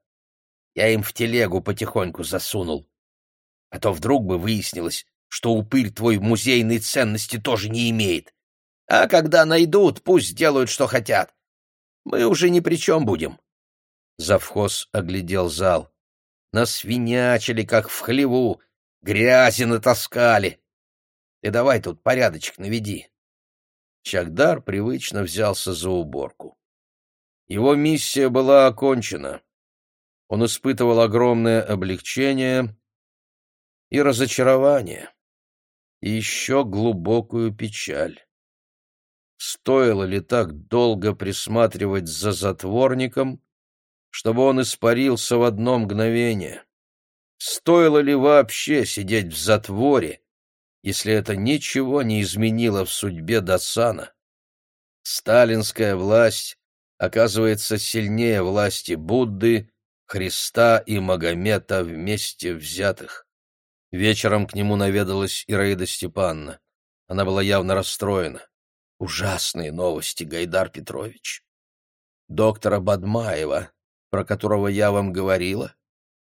Я им в телегу потихоньку засунул. А то вдруг бы выяснилось, что упырь твой музейной ценности тоже не имеет. А когда найдут, пусть делают, что хотят. Мы уже ни при чем будем. Завхоз оглядел зал. Насвинячили, как в хлеву, грязи натаскали. Ты давай тут порядочек наведи. Чагдар привычно взялся за уборку. Его миссия была окончена. Он испытывал огромное облегчение и разочарование, и еще глубокую печаль. Стоило ли так долго присматривать за затворником, чтобы он испарился в одно мгновение? Стоило ли вообще сидеть в затворе, если это ничего не изменило в судьбе Дасана? Сталинская власть оказывается сильнее власти Будды, Христа и Магомета вместе взятых. Вечером к нему наведалась Ираида Степанна. Она была явно расстроена. Ужасные новости, Гайдар Петрович. Доктора Бадмаева, про которого я вам говорила,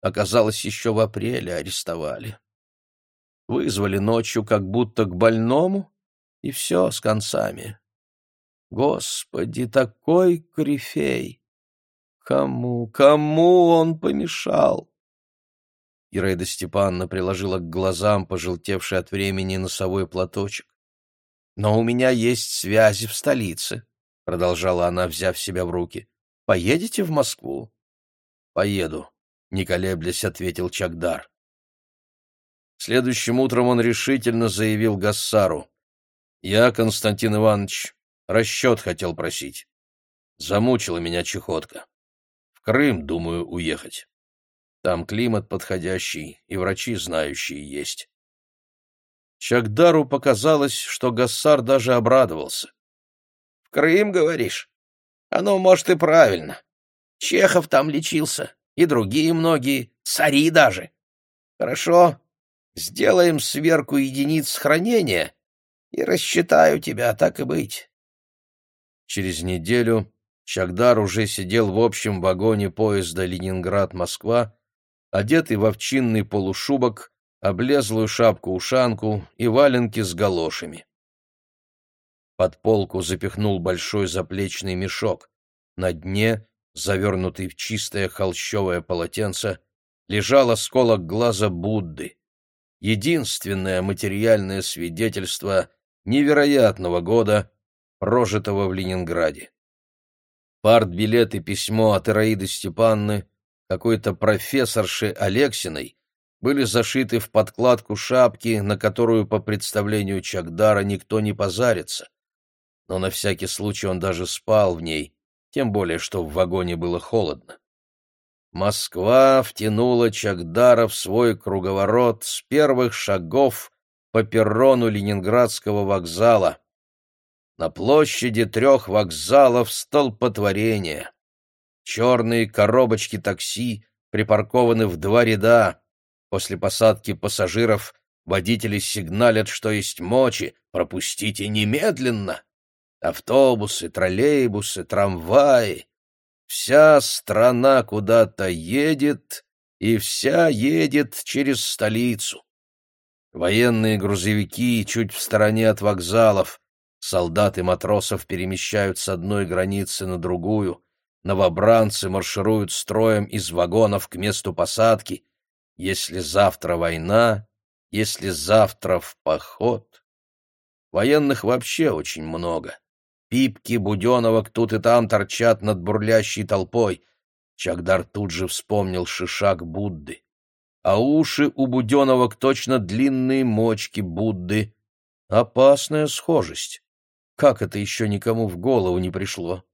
оказалось, еще в апреле арестовали. Вызвали ночью как будто к больному, и все с концами. Господи, такой корифей! Кому, кому он помешал? Ираида Степановна приложила к глазам пожелтевший от времени носовой платочек. «Но у меня есть связи в столице», — продолжала она, взяв себя в руки. «Поедете в Москву?» «Поеду», — не колеблясь, ответил Чагдар. Следующим утром он решительно заявил Гассару. «Я, Константин Иванович, расчет хотел просить. Замучила меня чехотка. В Крым, думаю, уехать». Там климат подходящий, и врачи знающие есть. Чагдару показалось, что Гассар даже обрадовался. — В Крым, говоришь? Оно, может, и правильно. Чехов там лечился, и другие многие, цари даже. Хорошо, сделаем сверку единиц хранения и рассчитаю тебя, так и быть. Через неделю Чагдар уже сидел в общем вагоне поезда Ленинград-Москва одетый в овчинный полушубок, облезлую шапку-ушанку и валенки с галошами. Под полку запихнул большой заплечный мешок. На дне, завернутый в чистое холщовое полотенце, лежал осколок глаза Будды. Единственное материальное свидетельство невероятного года, прожитого в Ленинграде. Партбилет и письмо от Ираиды Степанны какой-то профессорши Алексиной были зашиты в подкладку шапки, на которую, по представлению Чагдара, никто не позарится. Но на всякий случай он даже спал в ней, тем более, что в вагоне было холодно. Москва втянула Чагдара в свой круговорот с первых шагов по перрону Ленинградского вокзала. На площади трех вокзалов столпотворение. Черные коробочки такси припаркованы в два ряда. После посадки пассажиров водители сигналят, что есть мочи, пропустите немедленно. Автобусы, троллейбусы, трамваи. Вся страна куда-то едет, и вся едет через столицу. Военные грузовики чуть в стороне от вокзалов. Солдаты матросов перемещают с одной границы на другую. Новобранцы маршируют строем из вагонов к месту посадки. Если завтра война, если завтра в поход. Военных вообще очень много. Пипки Буденовок тут и там торчат над бурлящей толпой. Чагдар тут же вспомнил шишак Будды. А уши у Буденовок точно длинные мочки Будды. Опасная схожесть. Как это еще никому в голову не пришло?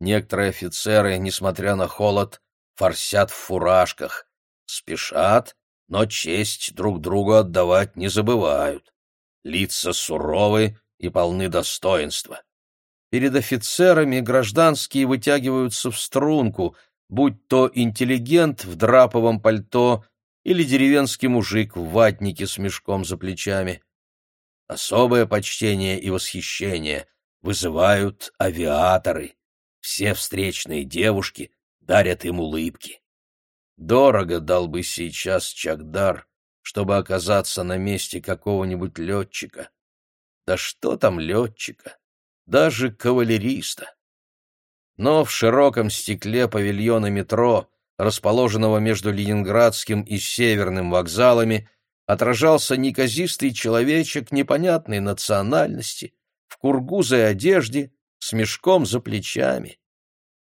Некоторые офицеры, несмотря на холод, форсят в фуражках. Спешат, но честь друг другу отдавать не забывают. Лица суровы и полны достоинства. Перед офицерами гражданские вытягиваются в струнку, будь то интеллигент в драповом пальто или деревенский мужик в ватнике с мешком за плечами. Особое почтение и восхищение вызывают авиаторы. Все встречные девушки дарят им улыбки. Дорого дал бы сейчас Чагдар, чтобы оказаться на месте какого-нибудь летчика. Да что там летчика? Даже кавалериста. Но в широком стекле павильона метро, расположенного между Ленинградским и Северным вокзалами, отражался неказистый человечек непонятной национальности, в кургузой одежде, с мешком за плечами.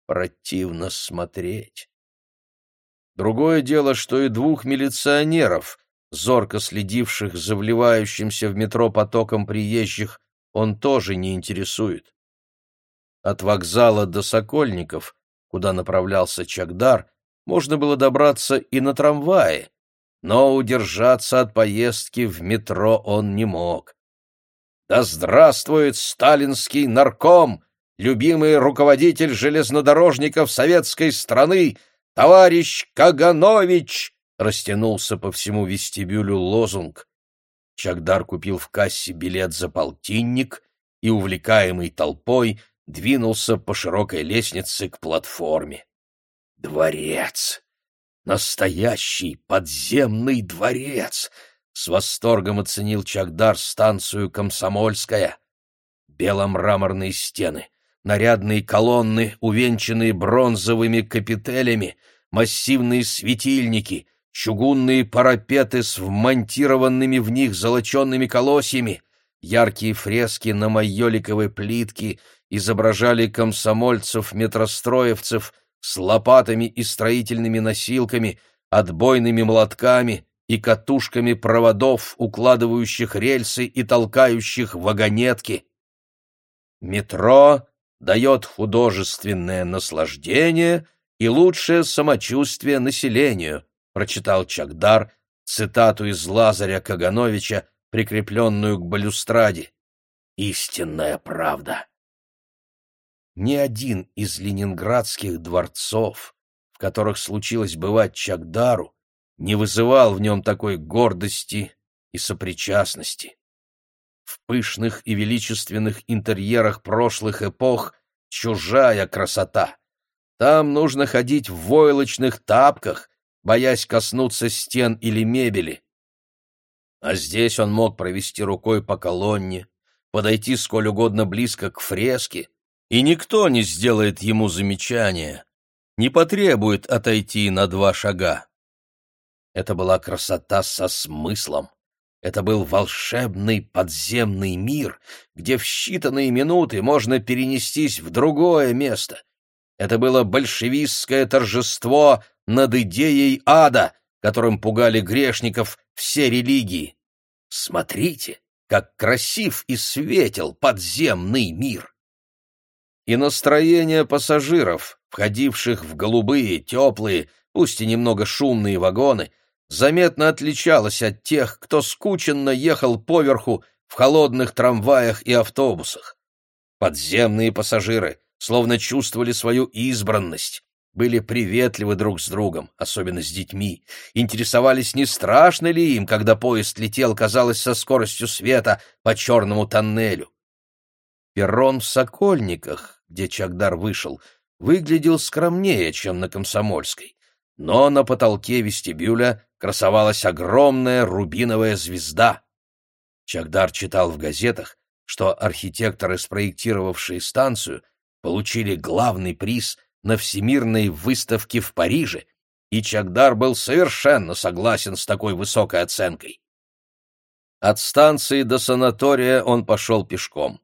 Противно смотреть. Другое дело, что и двух милиционеров, зорко следивших за вливающимся в метро потоком приезжих, он тоже не интересует. От вокзала до Сокольников, куда направлялся Чагдар, можно было добраться и на трамвае, но удержаться от поездки в метро он не мог. «Да здравствует сталинский нарком, любимый руководитель железнодорожников советской страны, товарищ Каганович!» растянулся по всему вестибюлю лозунг. Чагдар купил в кассе билет за полтинник и, увлекаемый толпой, двинулся по широкой лестнице к платформе. Дворец! Настоящий подземный дворец! С восторгом оценил Чагдар станцию «Комсомольская». Беломраморные стены, нарядные колонны, увенчанные бронзовыми капителями, массивные светильники — чугунные парапеты с вмонтированными в них золоченными колосьями, яркие фрески на майоликовой плитке изображали комсомольцев-метростроевцев с лопатами и строительными носилками, отбойными молотками и катушками проводов, укладывающих рельсы и толкающих вагонетки. Метро дает художественное наслаждение и лучшее самочувствие населению, прочитал Чагдар цитату из Лазаря Кагановича, прикрепленную к балюстраде. «Истинная правда». Ни один из ленинградских дворцов, в которых случилось бывать Чагдару, не вызывал в нем такой гордости и сопричастности. В пышных и величественных интерьерах прошлых эпох чужая красота. Там нужно ходить в войлочных тапках, боясь коснуться стен или мебели. А здесь он мог провести рукой по колонне, подойти сколь угодно близко к фреске, и никто не сделает ему замечания, не потребует отойти на два шага. Это была красота со смыслом. Это был волшебный подземный мир, где в считанные минуты можно перенестись в другое место. Это было большевистское торжество над идеей ада, которым пугали грешников все религии. Смотрите, как красив и светел подземный мир! И настроение пассажиров, входивших в голубые, теплые, пусть и немного шумные вагоны, заметно отличалось от тех, кто скученно ехал поверху в холодных трамваях и автобусах. Подземные пассажиры словно чувствовали свою избранность, были приветливы друг с другом, особенно с детьми, интересовались, не страшно ли им, когда поезд летел, казалось, со скоростью света по черному тоннелю. Перрон в Сокольниках, где Чагдар вышел, выглядел скромнее, чем на Комсомольской. но на потолке вестибюля красовалась огромная рубиновая звезда. Чагдар читал в газетах, что архитекторы, спроектировавшие станцию, получили главный приз на Всемирной выставке в Париже, и Чагдар был совершенно согласен с такой высокой оценкой. От станции до санатория он пошел пешком.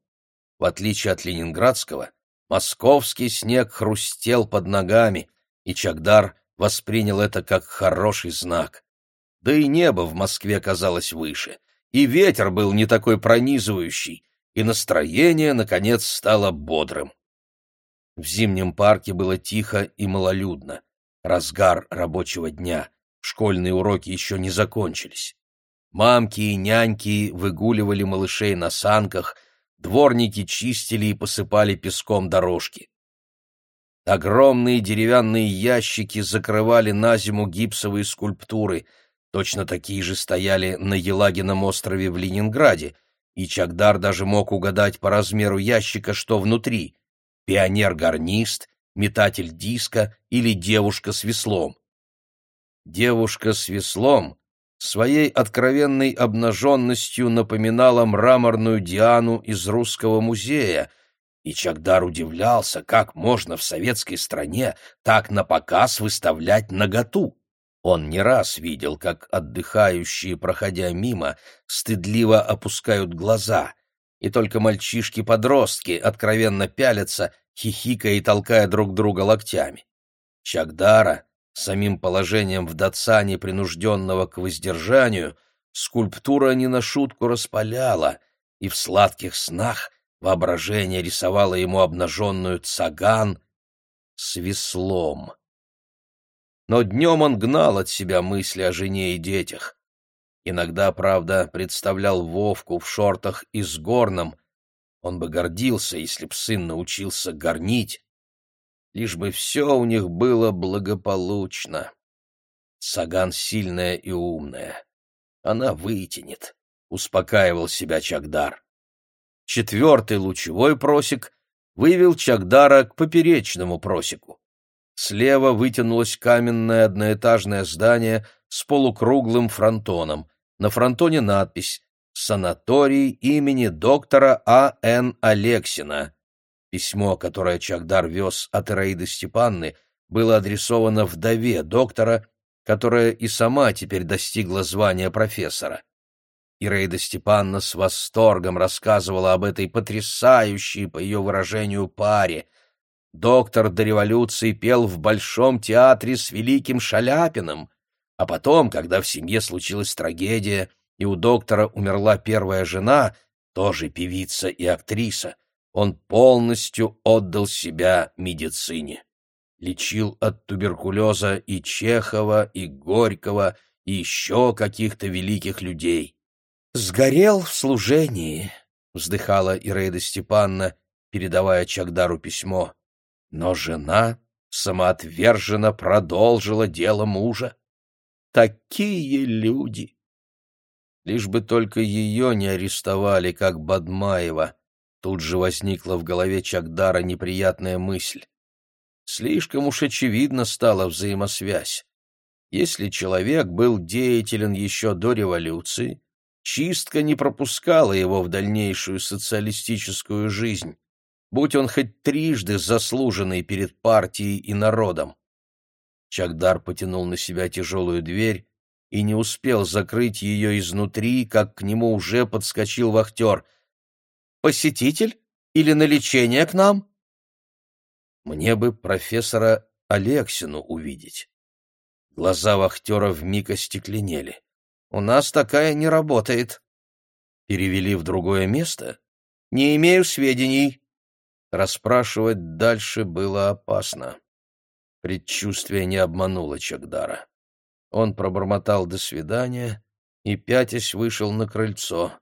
В отличие от ленинградского, московский снег хрустел под ногами, и Чагдар воспринял это как хороший знак. Да и небо в Москве казалось выше, и ветер был не такой пронизывающий, и настроение, наконец, стало бодрым. В зимнем парке было тихо и малолюдно. Разгар рабочего дня, школьные уроки еще не закончились. Мамки и няньки выгуливали малышей на санках, дворники чистили и посыпали песком дорожки. Огромные деревянные ящики закрывали на зиму гипсовые скульптуры. Точно такие же стояли на Елагином острове в Ленинграде, и Чагдар даже мог угадать по размеру ящика, что внутри — пионер-гарнист, метатель диска или девушка с веслом. Девушка с веслом своей откровенной обнаженностью напоминала мраморную Диану из Русского музея — и Чагдар удивлялся, как можно в советской стране так напоказ выставлять наготу. Он не раз видел, как отдыхающие, проходя мимо, стыдливо опускают глаза, и только мальчишки-подростки откровенно пялятся, хихикая и толкая друг друга локтями. Чагдара, самим положением в датсане, принужденного к воздержанию, скульптура не на шутку распаляла, и в сладких снах Воображение рисовало ему обнаженную цаган с веслом. Но днем он гнал от себя мысли о жене и детях. Иногда, правда, представлял Вовку в шортах и с горном. Он бы гордился, если б сын научился горнить. Лишь бы все у них было благополучно. Саган сильная и умная. Она вытянет, — успокаивал себя Чагдар. Четвертый лучевой просек вывел Чагдара к поперечному просеку. Слева вытянулось каменное одноэтажное здание с полукруглым фронтоном. На фронтоне надпись «Санаторий имени доктора А. Н. Алексина». Письмо, которое Чагдар вез от Ираиды Степанны, было адресовано вдове доктора, которая и сама теперь достигла звания профессора. Ираида Степановна с восторгом рассказывала об этой потрясающей, по ее выражению, паре. Доктор до революции пел в Большом театре с великим Шаляпиным, а потом, когда в семье случилась трагедия, и у доктора умерла первая жена, тоже певица и актриса, он полностью отдал себя медицине. Лечил от туберкулеза и Чехова, и Горького, и еще каких-то великих людей. «Сгорел в служении», — вздыхала Ираида Степанна, передавая Чагдару письмо. Но жена самоотверженно продолжила дело мужа. Такие люди! Лишь бы только ее не арестовали, как Бадмаева. Тут же возникла в голове Чагдара неприятная мысль. Слишком уж очевидно стала взаимосвязь. Если человек был деятелен еще до революции, Чистка не пропускала его в дальнейшую социалистическую жизнь, будь он хоть трижды заслуженный перед партией и народом. Чагдар потянул на себя тяжелую дверь и не успел закрыть ее изнутри, как к нему уже подскочил вахтер. «Посетитель? Или на лечение к нам?» «Мне бы профессора Алексину увидеть». Глаза вахтера вмиг остекленели. У нас такая не работает. Перевели в другое место? Не имею сведений. Расспрашивать дальше было опасно. Предчувствие не обмануло Чагдара. Он пробормотал «до свидания» и, пятясь, вышел на крыльцо.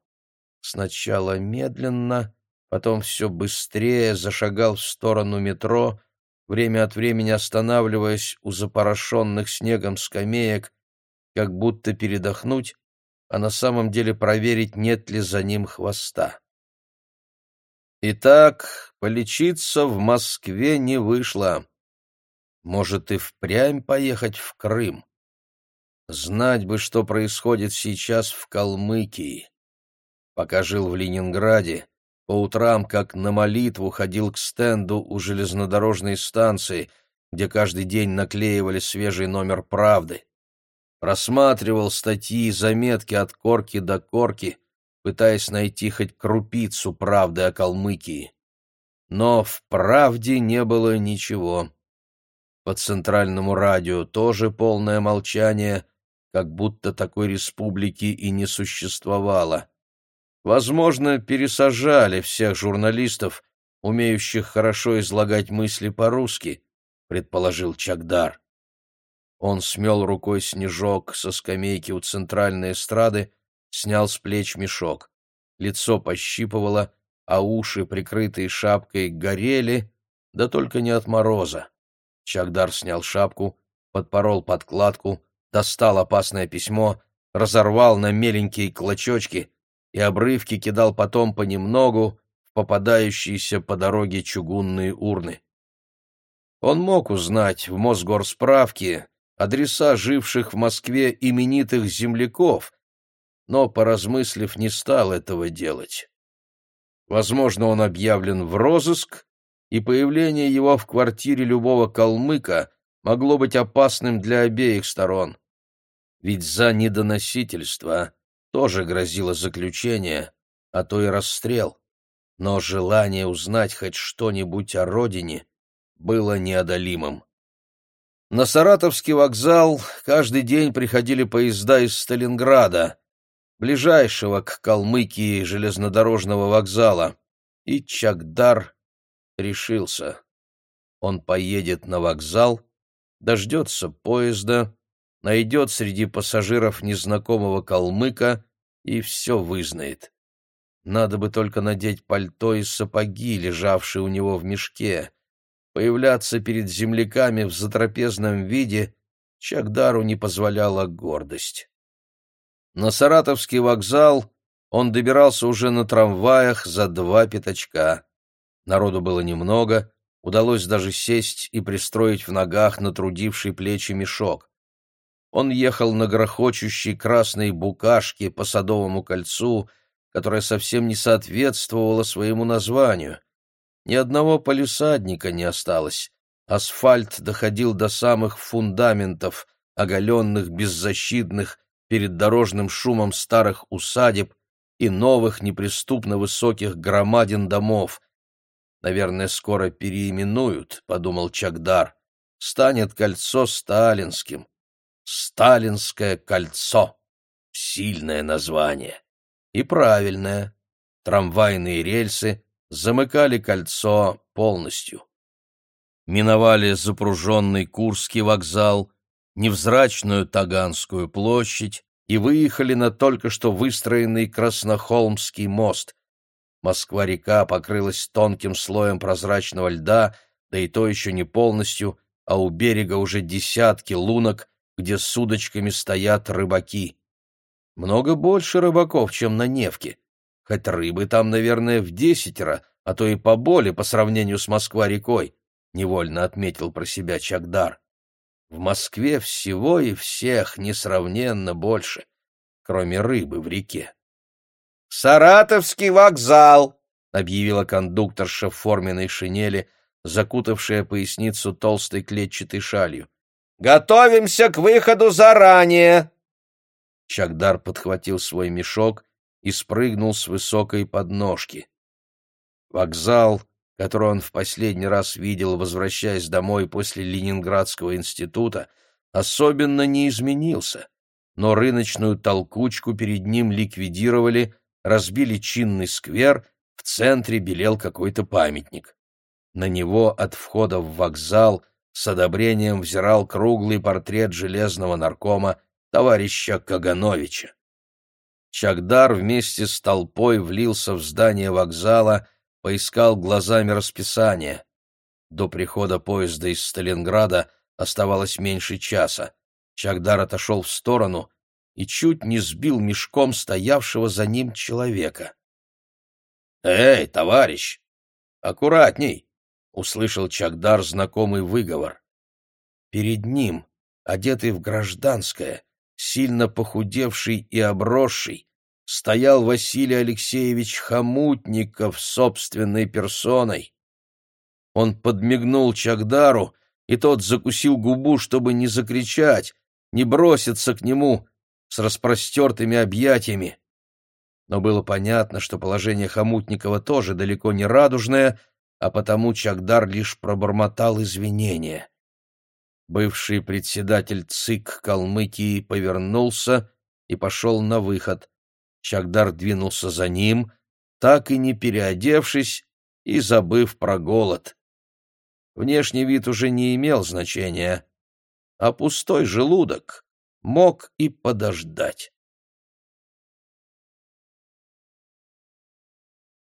Сначала медленно, потом все быстрее зашагал в сторону метро, время от времени останавливаясь у запорошенных снегом скамеек как будто передохнуть, а на самом деле проверить, нет ли за ним хвоста. Итак, полечиться в Москве не вышло. Может, и впрямь поехать в Крым? Знать бы, что происходит сейчас в Калмыкии. Пока жил в Ленинграде, по утрам, как на молитву, ходил к стенду у железнодорожной станции, где каждый день наклеивали свежий номер «Правды». Просматривал статьи и заметки от корки до корки, пытаясь найти хоть крупицу правды о Калмыкии. Но в «Правде» не было ничего. По центральному радио тоже полное молчание, как будто такой республики и не существовало. Возможно, пересажали всех журналистов, умеющих хорошо излагать мысли по-русски, предположил Чагдар. Он смел рукой снежок со скамейки у центральной эстрады, снял с плеч мешок. Лицо пощипывало, а уши, прикрытые шапкой, горели, да только не от мороза. Чагдар снял шапку, подпорол подкладку, достал опасное письмо, разорвал на меленькие клочочки и обрывки кидал потом понемногу в попадающиеся по дороге чугунные урны. Он мог узнать в Мосгорсправке адреса живших в Москве именитых земляков, но, поразмыслив, не стал этого делать. Возможно, он объявлен в розыск, и появление его в квартире любого калмыка могло быть опасным для обеих сторон. Ведь за недоносительство тоже грозило заключение, а то и расстрел. Но желание узнать хоть что-нибудь о родине было неодолимым. На Саратовский вокзал каждый день приходили поезда из Сталинграда, ближайшего к Калмыкии железнодорожного вокзала, и Чагдар решился. Он поедет на вокзал, дождется поезда, найдет среди пассажиров незнакомого калмыка и все вызнает. Надо бы только надеть пальто и сапоги, лежавшие у него в мешке. Появляться перед земляками в затрапезном виде Чагдару не позволяла гордость. На Саратовский вокзал он добирался уже на трамваях за два пятачка. Народу было немного, удалось даже сесть и пристроить в ногах натрудивший плечи мешок. Он ехал на грохочущей красной букашке по Садовому кольцу, которая совсем не соответствовала своему названию. Ни одного полисадника не осталось. Асфальт доходил до самых фундаментов, оголенных, беззащитных, перед дорожным шумом старых усадеб и новых неприступно высоких громадин домов. «Наверное, скоро переименуют», — подумал Чагдар. «Станет кольцо сталинским». Сталинское кольцо. Сильное название. И правильное. Трамвайные рельсы замыкали кольцо полностью. Миновали запруженный Курский вокзал, невзрачную Таганскую площадь и выехали на только что выстроенный Краснохолмский мост. Москва-река покрылась тонким слоем прозрачного льда, да и то еще не полностью, а у берега уже десятки лунок, где с удочками стоят рыбаки. Много больше рыбаков, чем на Невке, хоть рыбы там, наверное, в десятеро, а то и поболее по сравнению с Москва-рекой, — невольно отметил про себя Чагдар. В Москве всего и всех несравненно больше, кроме рыбы в реке. «Саратовский вокзал!» — объявила кондукторша в форменной шинели, закутавшая поясницу толстой клетчатой шалью. Готовимся к выходу заранее!» Чагдар подхватил свой мешок и спрыгнул с высокой подножки. Вокзал, который он в последний раз видел, возвращаясь домой после Ленинградского института, особенно не изменился, но рыночную толкучку перед ним ликвидировали, разбили чинный сквер, в центре белел какой-то памятник. На него от входа в вокзал – с одобрением взирал круглый портрет железного наркома товарища Кагановича. Чагдар вместе с толпой влился в здание вокзала, поискал глазами расписание. До прихода поезда из Сталинграда оставалось меньше часа. Чагдар отошел в сторону и чуть не сбил мешком стоявшего за ним человека. «Эй, товарищ, аккуратней!» услышал Чагдар знакомый выговор. Перед ним, одетый в гражданское, сильно похудевший и обросший, стоял Василий Алексеевич Хомутников собственной персоной. Он подмигнул Чагдару, и тот закусил губу, чтобы не закричать, не броситься к нему с распростертыми объятиями. Но было понятно, что положение Хомутникова тоже далеко не радужное, а потому Чагдар лишь пробормотал извинения. Бывший председатель ЦИК Калмыкии повернулся и пошел на выход. Чагдар двинулся за ним, так и не переодевшись и забыв про голод. Внешний вид уже не имел значения, а пустой желудок мог и подождать.